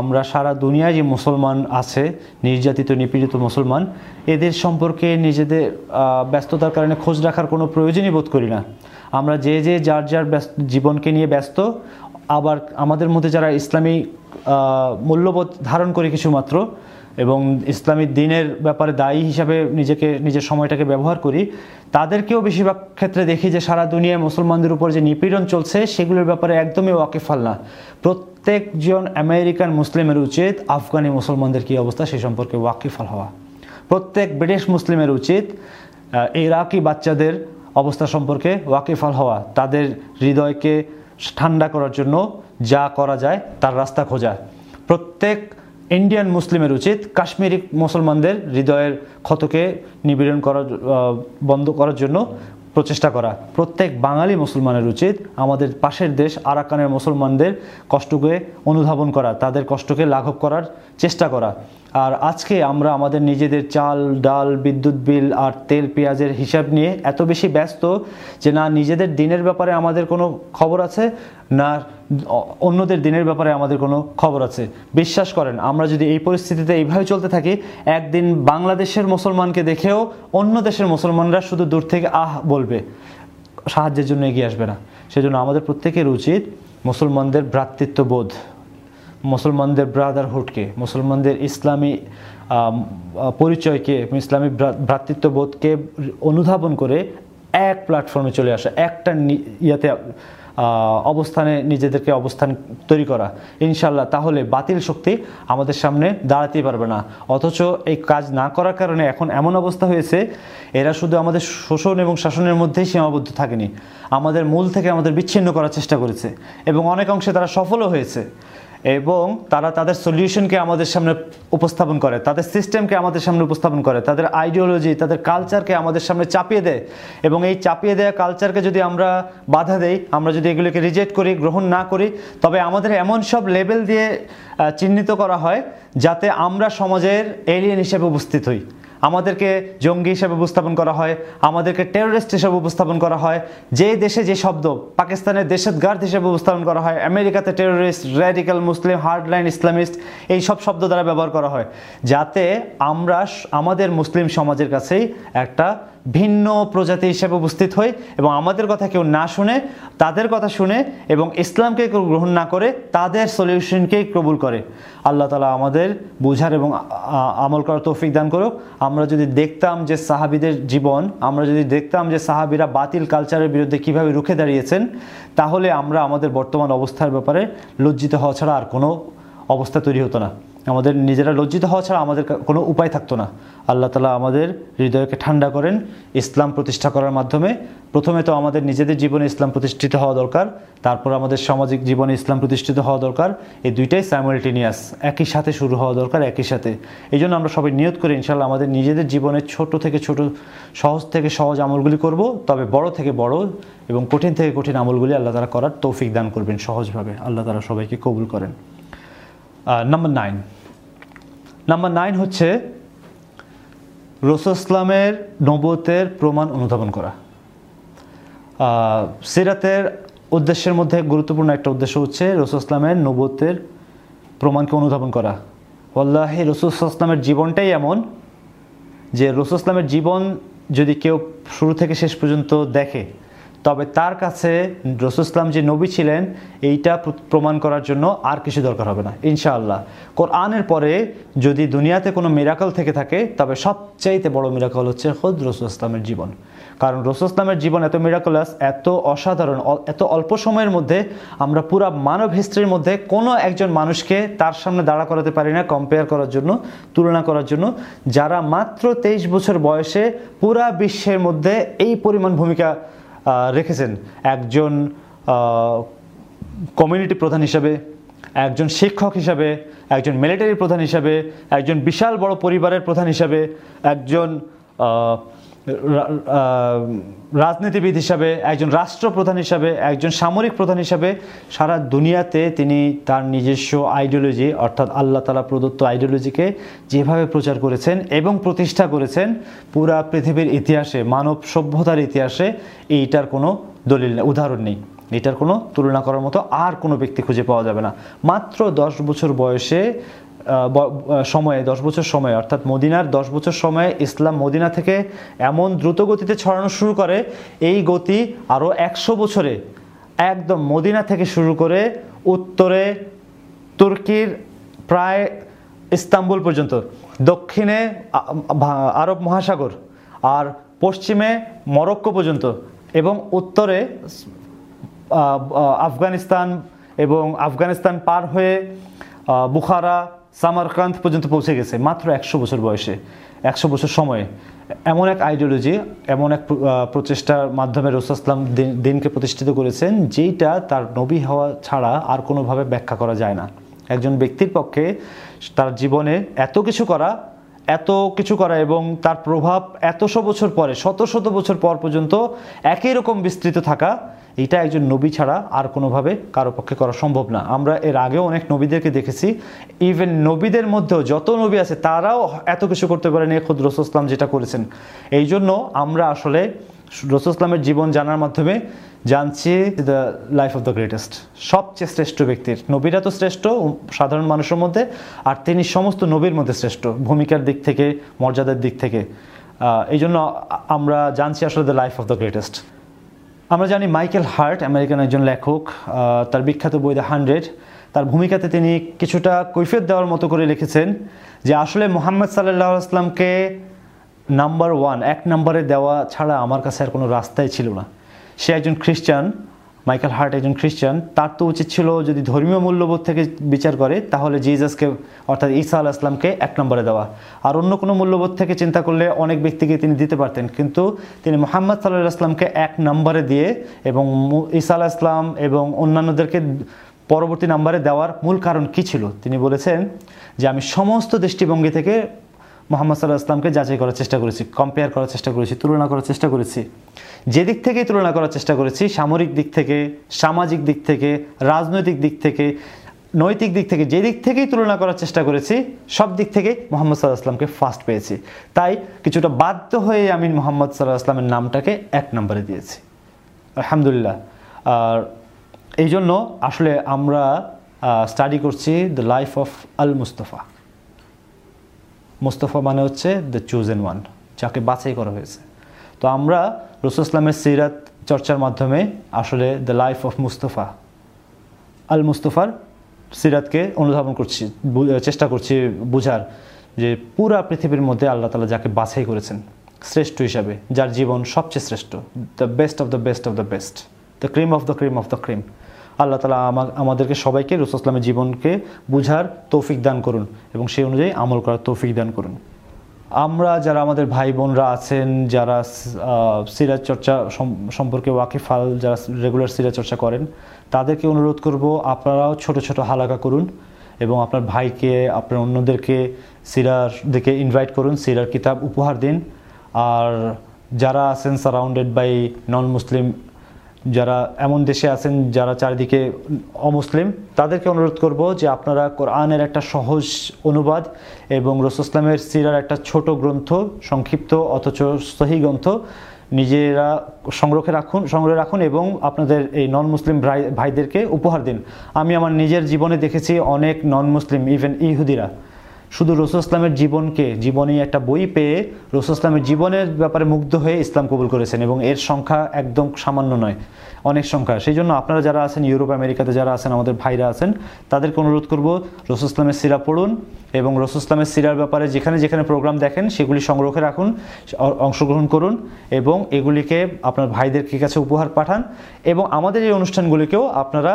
আমরা সারা দুনিয়ায় যে মুসলমান আছে, নির্যাতিত, নিপীড়িত মুসলমান, এদের সম্পর্কে নিজেদের ব্যস্ততার কারণে খোঁজ রাখার কোনো প্রয়োজনই বোধ করি না। আমরা যে যে যার যার ব্যস্ত জীবনকে নিয়ে ব্যস্ত, আবার আমাদের মধ্যে যারা ইসলামী মূল্যবোধ ধারণ করে কিছু মাত্র এবং ইসলামী দিনের ব্যাপারে দায়ী হিসাবে নিজেকে, নিজের সময়টাকে ব্যবহার করি, তাদেরকেও বেশিরভাগ ক্ষেত্রে দেখি যে সারা দুনিয়ায় মুসলমানদের উপর যে নিপীড়ন চলছে, সেগুলোর ব্যাপারে একদমই ওয়াকিফাল না। প্রত্যেকজন আমেরিকান মুসলিমের উচিত আফগানি মুসলমানদের কী অবস্থা সে সম্পর্কে ওয়াকিফাল হওয়া। প্রত্যেক ব্রিটিশ মুসলিমের উচিত ইরাকি বাচ্চাদের অবস্থা সম্পর্কে ওয়াকিফাল হওয়া, তাদের হৃদয়কে ঠান্ডা করার জন্য যা করা যায় তার রাস্তা খোঁজা। প্রত্যেক ইন্ডিয়ান মুসলিমের উচিত কাশ্মীরি মুসলমানদের হৃদয়ের ক্ষতকে নিবিড়ন করার বন্ধ করার জন্য প্রচেষ্টা করা। প্রত্যেক বাঙালি মুসলমানের উচিত আমাদের পাশের দেশ আরাকানের মুসলমানদের কষ্টকে অনুধাবন করা, তাদের কষ্টকে লাঘব করার চেষ্টা করা। আর আজকে আমরা আমাদের নিজেদের চাল, ডাল, বিদ্যুৎ বিল আর তেল, পেঁয়াজের হিসাব নিয়ে এত বেশি ব্যস্ত যে না নিজেদের দিনের ব্যাপারে আমাদের কোনো খবর আছে, না অন্যদের দিনের ব্যাপারে আমাদের কোনো খবর আছে। বিশ্বাস করেন, আমরা যদি এই পরিস্থিতিতে এইভাবে চলতে থাকি, একদিন বাংলাদেশের মুসলমানকে দেখেও অন্য দেশের মুসলমানরা শুধু দূর থেকে আহ বলবে। সাহায্যের জন্য এগিয়ে আসবে না। সেজন্য আমাদের প্রত্যেকের উচিত মুসলমানদের ভ্রাতৃত্ববোধ। মুসলমানদের ব্রাদারহুডকে মুসলমানদের ইসলামী পরিচয়কে, ইসলামী ভ্রাতৃত্ববোধকে অনুধাবন করে এক প্ল্যাটফর্মে চলে আসা, একটা ইয়াতে অবস্থানে নিজেদেরকে অবস্থান তৈরি করা। ইনশাল্লাহ তাহলে বাতিল শক্তি আমাদের সামনে দাঁড়াতেই পারবে না। অথচ এই কাজ না করার কারণে এখন এমন অবস্থা হয়েছে, এরা শুধু আমাদের শোষণ এবং শাসনের মধ্যেই সীমাবদ্ধ থাকেনি। আমাদের মূল থেকে আমাদের বিচ্ছিন্ন করার চেষ্টা করেছে এবং অনেক অংশে তারা সফলও হয়েছে। এবং তারা তাদের সলিউশনকে আমাদের সামনে উপস্থাপন করে, তাদের সিস্টেমকে আমাদের সামনে উপস্থাপন করে, তাদের আইডিওলজি তাদের কালচারকে আমাদের সামনে চাপিয়ে দেয়। এবং এই চাপিয়ে দেওয়া কালচারকে যদি আমরা বাধা দেই, আমরা যদি এগুলোকে রিজেক্ট করি, গ্রহণ না করি, তবে আমাদের এমন সব লেভেল দিয়ে চিহ্নিত করা হয় যাতে আমরা সমাজের এলিয়েন হিসেবে উপস্থিত হই। আমাদেরকে জঙ্গি হিসেবে উপস্থাপন করা হয়, আমাদেরকে টেররিস্ট হিসেবে উপস্থাপন করা হয়, যে দেশে যে শব্দ, পাকিস্তানের দেশের গার্ড হিসেবে উপস্থাপন করা হয়, আমেরিকাতে terrorist radical Muslim hardline Islamist এই সব শব্দ দ্বারা ব্যবহার করা হয়, যাতে আমরা আমাদের মুসলিম সমাজের কাছেই একটা ভিন্ন প্রজাতি হিসেবে উপস্থিত হই এবং আমাদের কথা কেউ না শুনে, তাদের কথা শুনে এবং ইসলামকে গ্রহণ না করে, তাদের সলিউশনকেই কবুল করে। আল্লাহ তালা আমাদের বোঝার এবং আমল করার তৌফিক দান করুক। আমরা যদি দেখতাম যে সাহাবিদের জীবন, আমরা যদি দেখতাম যে সাহাবিরা বাতিল কালচারের বিরুদ্ধে কীভাবে রুখে দাঁড়িয়েছেন, তাহলে আমরা আমাদের বর্তমান অবস্থার ব্যাপারে লজ্জিত হওয়া ছাড়া আর কোনো অবস্থা তৈরি হতো না। আমাদের নিজেরা লজ্জিত হওয়া ছাড়া আমাদের কোনো উপায় থাকতো না। আল্লাহ তালা আমাদের হৃদয়কে ঠান্ডা করেন, ইসলাম প্রতিষ্ঠা করার মাধ্যমে। প্রথমে তো আমাদের নিজেদের জীবনে ইসলাম প্রতিষ্ঠিত হওয়া দরকার, তারপর আমাদের সামাজিক জীবনে ইসলাম প্রতিষ্ঠিত হওয়া দরকার। এই দুইটাই স্যামুলটেনিয়াস একই সাথে শুরু হওয়া দরকার, একই সাথে। এই জন্য আমরা সবাই নিয়ত করি ইনশাল্লাহ আমাদের নিজেদের জীবনে ছোট থেকে ছোট, সহজ থেকে সহজ আমলগুলি করব, তবে বড় থেকে বড় এবং কঠিন থেকে কঠিন আমলগুলি আল্লাহ তারা করার তৌফিক দান করবেন সহজভাবে। আল্লাহ তারা সবাইকে কবুল করেন। নাম্বার নাইন নাম্বার নাইন হচ্ছে রসুল ইসলামের নবতের প্রমাণ অনুধাবন করা। সিরাতের উদ্দেশ্যের মধ্যে গুরুত্বপূর্ণ একটা উদ্দেশ্য হচ্ছে রসুল ইসলামের নবতের প্রমাণকে অনুধাবন করা। আল্লাহ রসুল ইসলামের জীবনটাই এমন যে রসুল ইসলামের জীবন যদি কেউ শুরু থেকে শেষ পর্যন্ত দেখে তবে তার কাছে রসুল ইসলাম যে নবী ছিলেন, এইটা প্রমাণ করার জন্য আর কিছু দরকার হবে না, ইনশাআল্লাহ। কোরআনের পরে যদি দুনিয়াতে কোনো মিরাকল থেকে থাকে, তবে সবচাইতে বড় মিরাকল হচ্ছে খোদ রসুল ইসলামের জীবন। কারণ রসুল ইসলামের জীবন এত মিরাকলাস এত অসাধারণ এত অল্প সময়ের মধ্যে আমরা পুরা মানব হিস্ট্রির মধ্যে কোনো একজন মানুষকে তার সামনে দাঁড়া করাতে পারি না কম্পেয়ার করার জন্য, তুলনা করার জন্য। যারা মাত্র তেইশ বছর বয়সে পুরা বিশ্বের মধ্যে এই পরিমাণ ভূমিকা রেখেছেন। একজন কমিউনিটি প্রধান হিসাবে, একজন শিক্ষক হিসাবে, একজন মিলিটারি প্রধান হিসাবে, একজন বিশাল বড় পরিবারের প্রধান হিসাবে, একজন রাজনীতিবিদ হিসাবে একজন রাষ্ট্রপ্রধান হিসাবে একজন সামরিক প্রধান হিসাবে সারা দুনিয়াতে তিনি তার নিজস্ব আইডিওলজি অর্থাৎ আল্লাহ তালা প্রদত্ত আইডিওলজিকে যেভাবে প্রচার করেছেন এবং প্রতিষ্ঠা করেছেন পুরা পৃথিবীর ইতিহাসে মানব সভ্যতার ইতিহাসে এইটার কোনো দলিল নেই, উদাহরণ নেই। এটার কোনো তুলনা করার মতো আর কোনো ব্যক্তি খুঁজে পাওয়া যাবে না। মাত্র দশ বছর বয়সে সময়ে, দশ বছর সময়ে, অর্থাৎ মদিনার দশ বছর সময়ে ইসলাম মদিনা থেকে এমন দ্রুত গতিতে ছড়ানো শুরু করে, এই গতি আরও একশো বছরে একদম মদিনা থেকে শুরু করে উত্তরে তুর্কির প্রায় ইস্তাম্বুল পর্যন্ত, দক্ষিণে আরব মহাসাগর আর পশ্চিমে মরক্কো পর্যন্ত এবং উত্তরে আফগানিস্তান এবং আফগানিস্তান পার হয়ে বুখারা সামারকান্ত পর্যন্ত পৌঁছে গেছে, মাত্র একশো বছর বয়সে, একশো বছর সময়ে। এমন এক আইডিওলজি এমন এক প্রচেষ্টার মাধ্যমে রসুলাম দিনকে প্রতিষ্ঠিত করেছেন, যেইটা তার নবী হওয়া ছাড়া আর কোনোভাবে ব্যাখ্যা করা যায় না। একজন ব্যক্তির পক্ষে তার জীবনে এত কিছু করা, এত কিছু করা এবং তার প্রভাব এতশো বছর পরে, শত শত বছর পর পর্যন্ত একই রকম বিস্তৃত থাকা এটা একজন নবী ছাড়া আর কোনোভাবে কারও পক্ষে করা সম্ভব না। আমরা এর আগেও অনেক নবীদেরকে দেখেছি। ইভেন নবীদের মধ্যেও যত নবী আছে, তারাও এত কিছু করতে পারেনি, খুদ রসুলাম যেটা করেছেন। এই জন্য আমরা আসলে রসুলামের জীবন জানার মাধ্যমে জানছি the life of the greatest সবচেয়ে শ্রেষ্ঠ ব্যক্তির। নবীরা তো শ্রেষ্ঠ সাধারণ মানুষের মধ্যে, আর তিনি সমস্ত নবীর মধ্যে শ্রেষ্ঠ, ভূমিকার দিক থেকে, মর্যাদার দিক থেকে। এই জন্য আমরা জানছি আসলে the life of the greatest আমরা জানি মাইকেল হার্ট, আমেরিকান একজন লেখক তার বিখ্যাত বই দ্য হান্ড্রেড। তার ভূমিকাতে তিনি কিছুটা কৈফিয়ত দেওয়ার মতো করে লিখেছেন যে আসলে মোহাম্মদ সাল্লাহ আসলামকে নাম্বার ওয়ান, এক নম্বরে দেওয়া ছাড়া আমার কাছে আর কোনো রাস্তাই ছিল না। সে একজন খ্রিস্টান মাইকেল হার্ট একজন খ্রিস্টান। তার তো উচিত ছিল যদি ধর্মীয় মূল্যবোধ থেকে বিচার করে, তাহলে জিজাসকে অর্থাৎ ঈসা আল আসলামকে এক নম্বরে দেওয়া। আর অন্য কোনো মূল্যবোধ থেকে চিন্তা করলে অনেক ব্যক্তিকে তিনি দিতে পারতেন। কিন্তু তিনি মোহাম্মদ সাল্লাহ আসলামকে এক নম্বরে দিয়ে এবং ঈসা আল আসলাম এবং অন্যান্যদেরকে পরবর্তী নাম্বারে দেওয়ার মূল কারণ কি ছিল? তিনি বলেছেন যে, আমি সমস্ত দৃষ্টিভঙ্গি থেকে মোহাম্মদ সাল্লাহ আসলামকে যাচাই করার চেষ্টা করেছি কম্পেয়ার করার চেষ্টা করেছি, তুলনা করার চেষ্টা করেছি। যে দিক থেকেই তুলনা করার চেষ্টা করেছি, সামরিক দিক থেকে, সামাজিক দিক থেকে, রাজনৈতিক দিক থেকে, নৈতিক দিক থেকে যে দিক থেকেই তুলনা করার চেষ্টা করেছি, সব দিক থেকে মোহাম্মদ সাল্লাহ আসলামকে ফার্স্ট পেয়েছি। তাই কিছুটা বাধ্য হয়ে আমি মোহাম্মদ সাল্লাহ আসলামের নামটাকে এক নম্বরে দিয়েছি। আলহামদুলিল্লাহ। আর এই জন্য আসলে আমরা স্টাডি করছি দ্য লাইফ অফ আল মুস্তফা মুস্তফা মানে হচ্ছে দ্য চুজেন ওয়ান যাকে বাছাই করা হয়েছে। তো আমরা রসুল ইসলামের সিরাত চর্চার মাধ্যমে আসলে দ্য লাইফ অফ মুস্তফা আল মুস্তফার সিরাতকে অনুধাবন করছি চেষ্টা করছি বোঝার যে পুরা পৃথিবীর মধ্যে আল্লাহ তালা যাকে বাছাই করেছেন, শ্রেষ্ঠ হিসাবে, যার জীবন সবচেয়ে শ্রেষ্ঠ the best of the best of the best the cream of the cream of the cream আল্লাহ তালা আমা- আমাদেরকে সবাইকে রসুল ইসলামের জীবনকে বুঝার তৌফিক দান করুন এবং সেই অনুযায়ী আমল করার তৌফিক দান করুন। আমরা যারা আমাদের ভাই বোনরা আছেন, যারা সিরাজ চর্চা সম- সম্পর্কে ওয়াকিফাল যারা রেগুলার সিরাজ চর্চা করেন, তাদেরকে অনুরোধ করব আপনারাও ছোট ছোট হালাকা করুন এবং আপনার ভাইকে, আপনার অন্যদেরকে সিরার দিকে ইনভাইট করুন, সিরার কিতাব উপহার দিন। আর যারা আছেন সারাউন্ডেড বাই নন মুসলিম যারা এমন দেশে আছেন, যারা চারিদিকে অমুসলিম, তাদেরকে অনুরোধ করব যে আপনারা কোরআনের একটা সহজ অনুবাদ এবং রসুসলামের সিরার একটা ছোট গ্রন্থ, সংক্ষিপ্ত অথচ সহি গ্রন্থ, নিজেরা সংরক্ষে রাখুন, সংগ্রহে রাখুন এবং আপনাদের এই নন মুসলিম ভাইদেরকে উপহার দিন। আমি আমার নিজের জীবনে দেখেছি অনেক নন মুসলিম ইভেন ইহুদিরা। শুধু রসুল ইসলামের জীবনকে, জীবনী একটা বই পেয়ে রসুল ইসলামের জীবনের ব্যাপারে মুগ্ধ হয়ে ইসলাম কবুল করেছেন এবং এর সংখ্যা একদম সামান্য নয়, অনেক সংখ্যা। সেই জন্য আপনারা যারা আছেন, ইউরোপ, আমেরিকাতে যারা আছেন, আমাদের ভাইরা আছেন, তাদেরকে অনুরোধ করব রসুল ইসলামের সিরা পড়ুন এবং রসুল ইসলামের সিরার ব্যাপারে যেখানে যেখানে প্রোগ্রাম দেখেন, সেগুলি সংরক্ষে রাখুন, অংশগ্রহণ করুন এবং এগুলিকে আপনার ভাইদেরকে কাছে উপহার পাঠান এবং আমাদের এই অনুষ্ঠানগুলিকেও আপনারা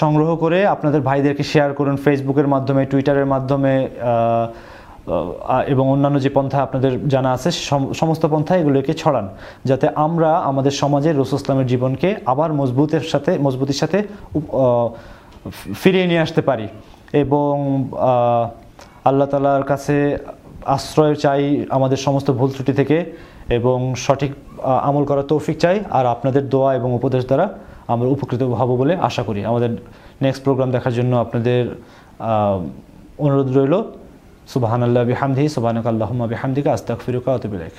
সংগ্রহ করে আপনাদের ভাইদেরকে শেয়ার করুন ফেসবুকের মাধ্যমে টুইটারের মাধ্যমে এবং অন্যান্য যে পন্থা আপনাদের জানা আছে সমস্ত পন্থা এগুলোকে ছড়ান, যাতে আমরা আমাদের সমাজে রসুল ইসলামের জীবনকে আবার মজবুতের সাথে, মজবুতির সাথে ফিরিয়ে নিয়ে আসতে পারি। এবং আল্লাহ তালার কাছে আশ্রয় চাই আমাদের সমস্ত ভুল ত্রুটি থেকে এবং সঠিক আমল করার তৌফিক চাই, আর আপনাদের দোয়া এবং উপদেশ দ্বারা আমরা উপকৃত হব বলে আশা করি। আমাদের নেক্সট প্রোগ্রাম দেখার জন্য আপনাদের অনুরোধ রইল। সুবাহান আল্লাহ বিহামদি সুবাহানক আল্লাহমা বিহামদিকে আস্তাক ফিরুকা অতবিলেখ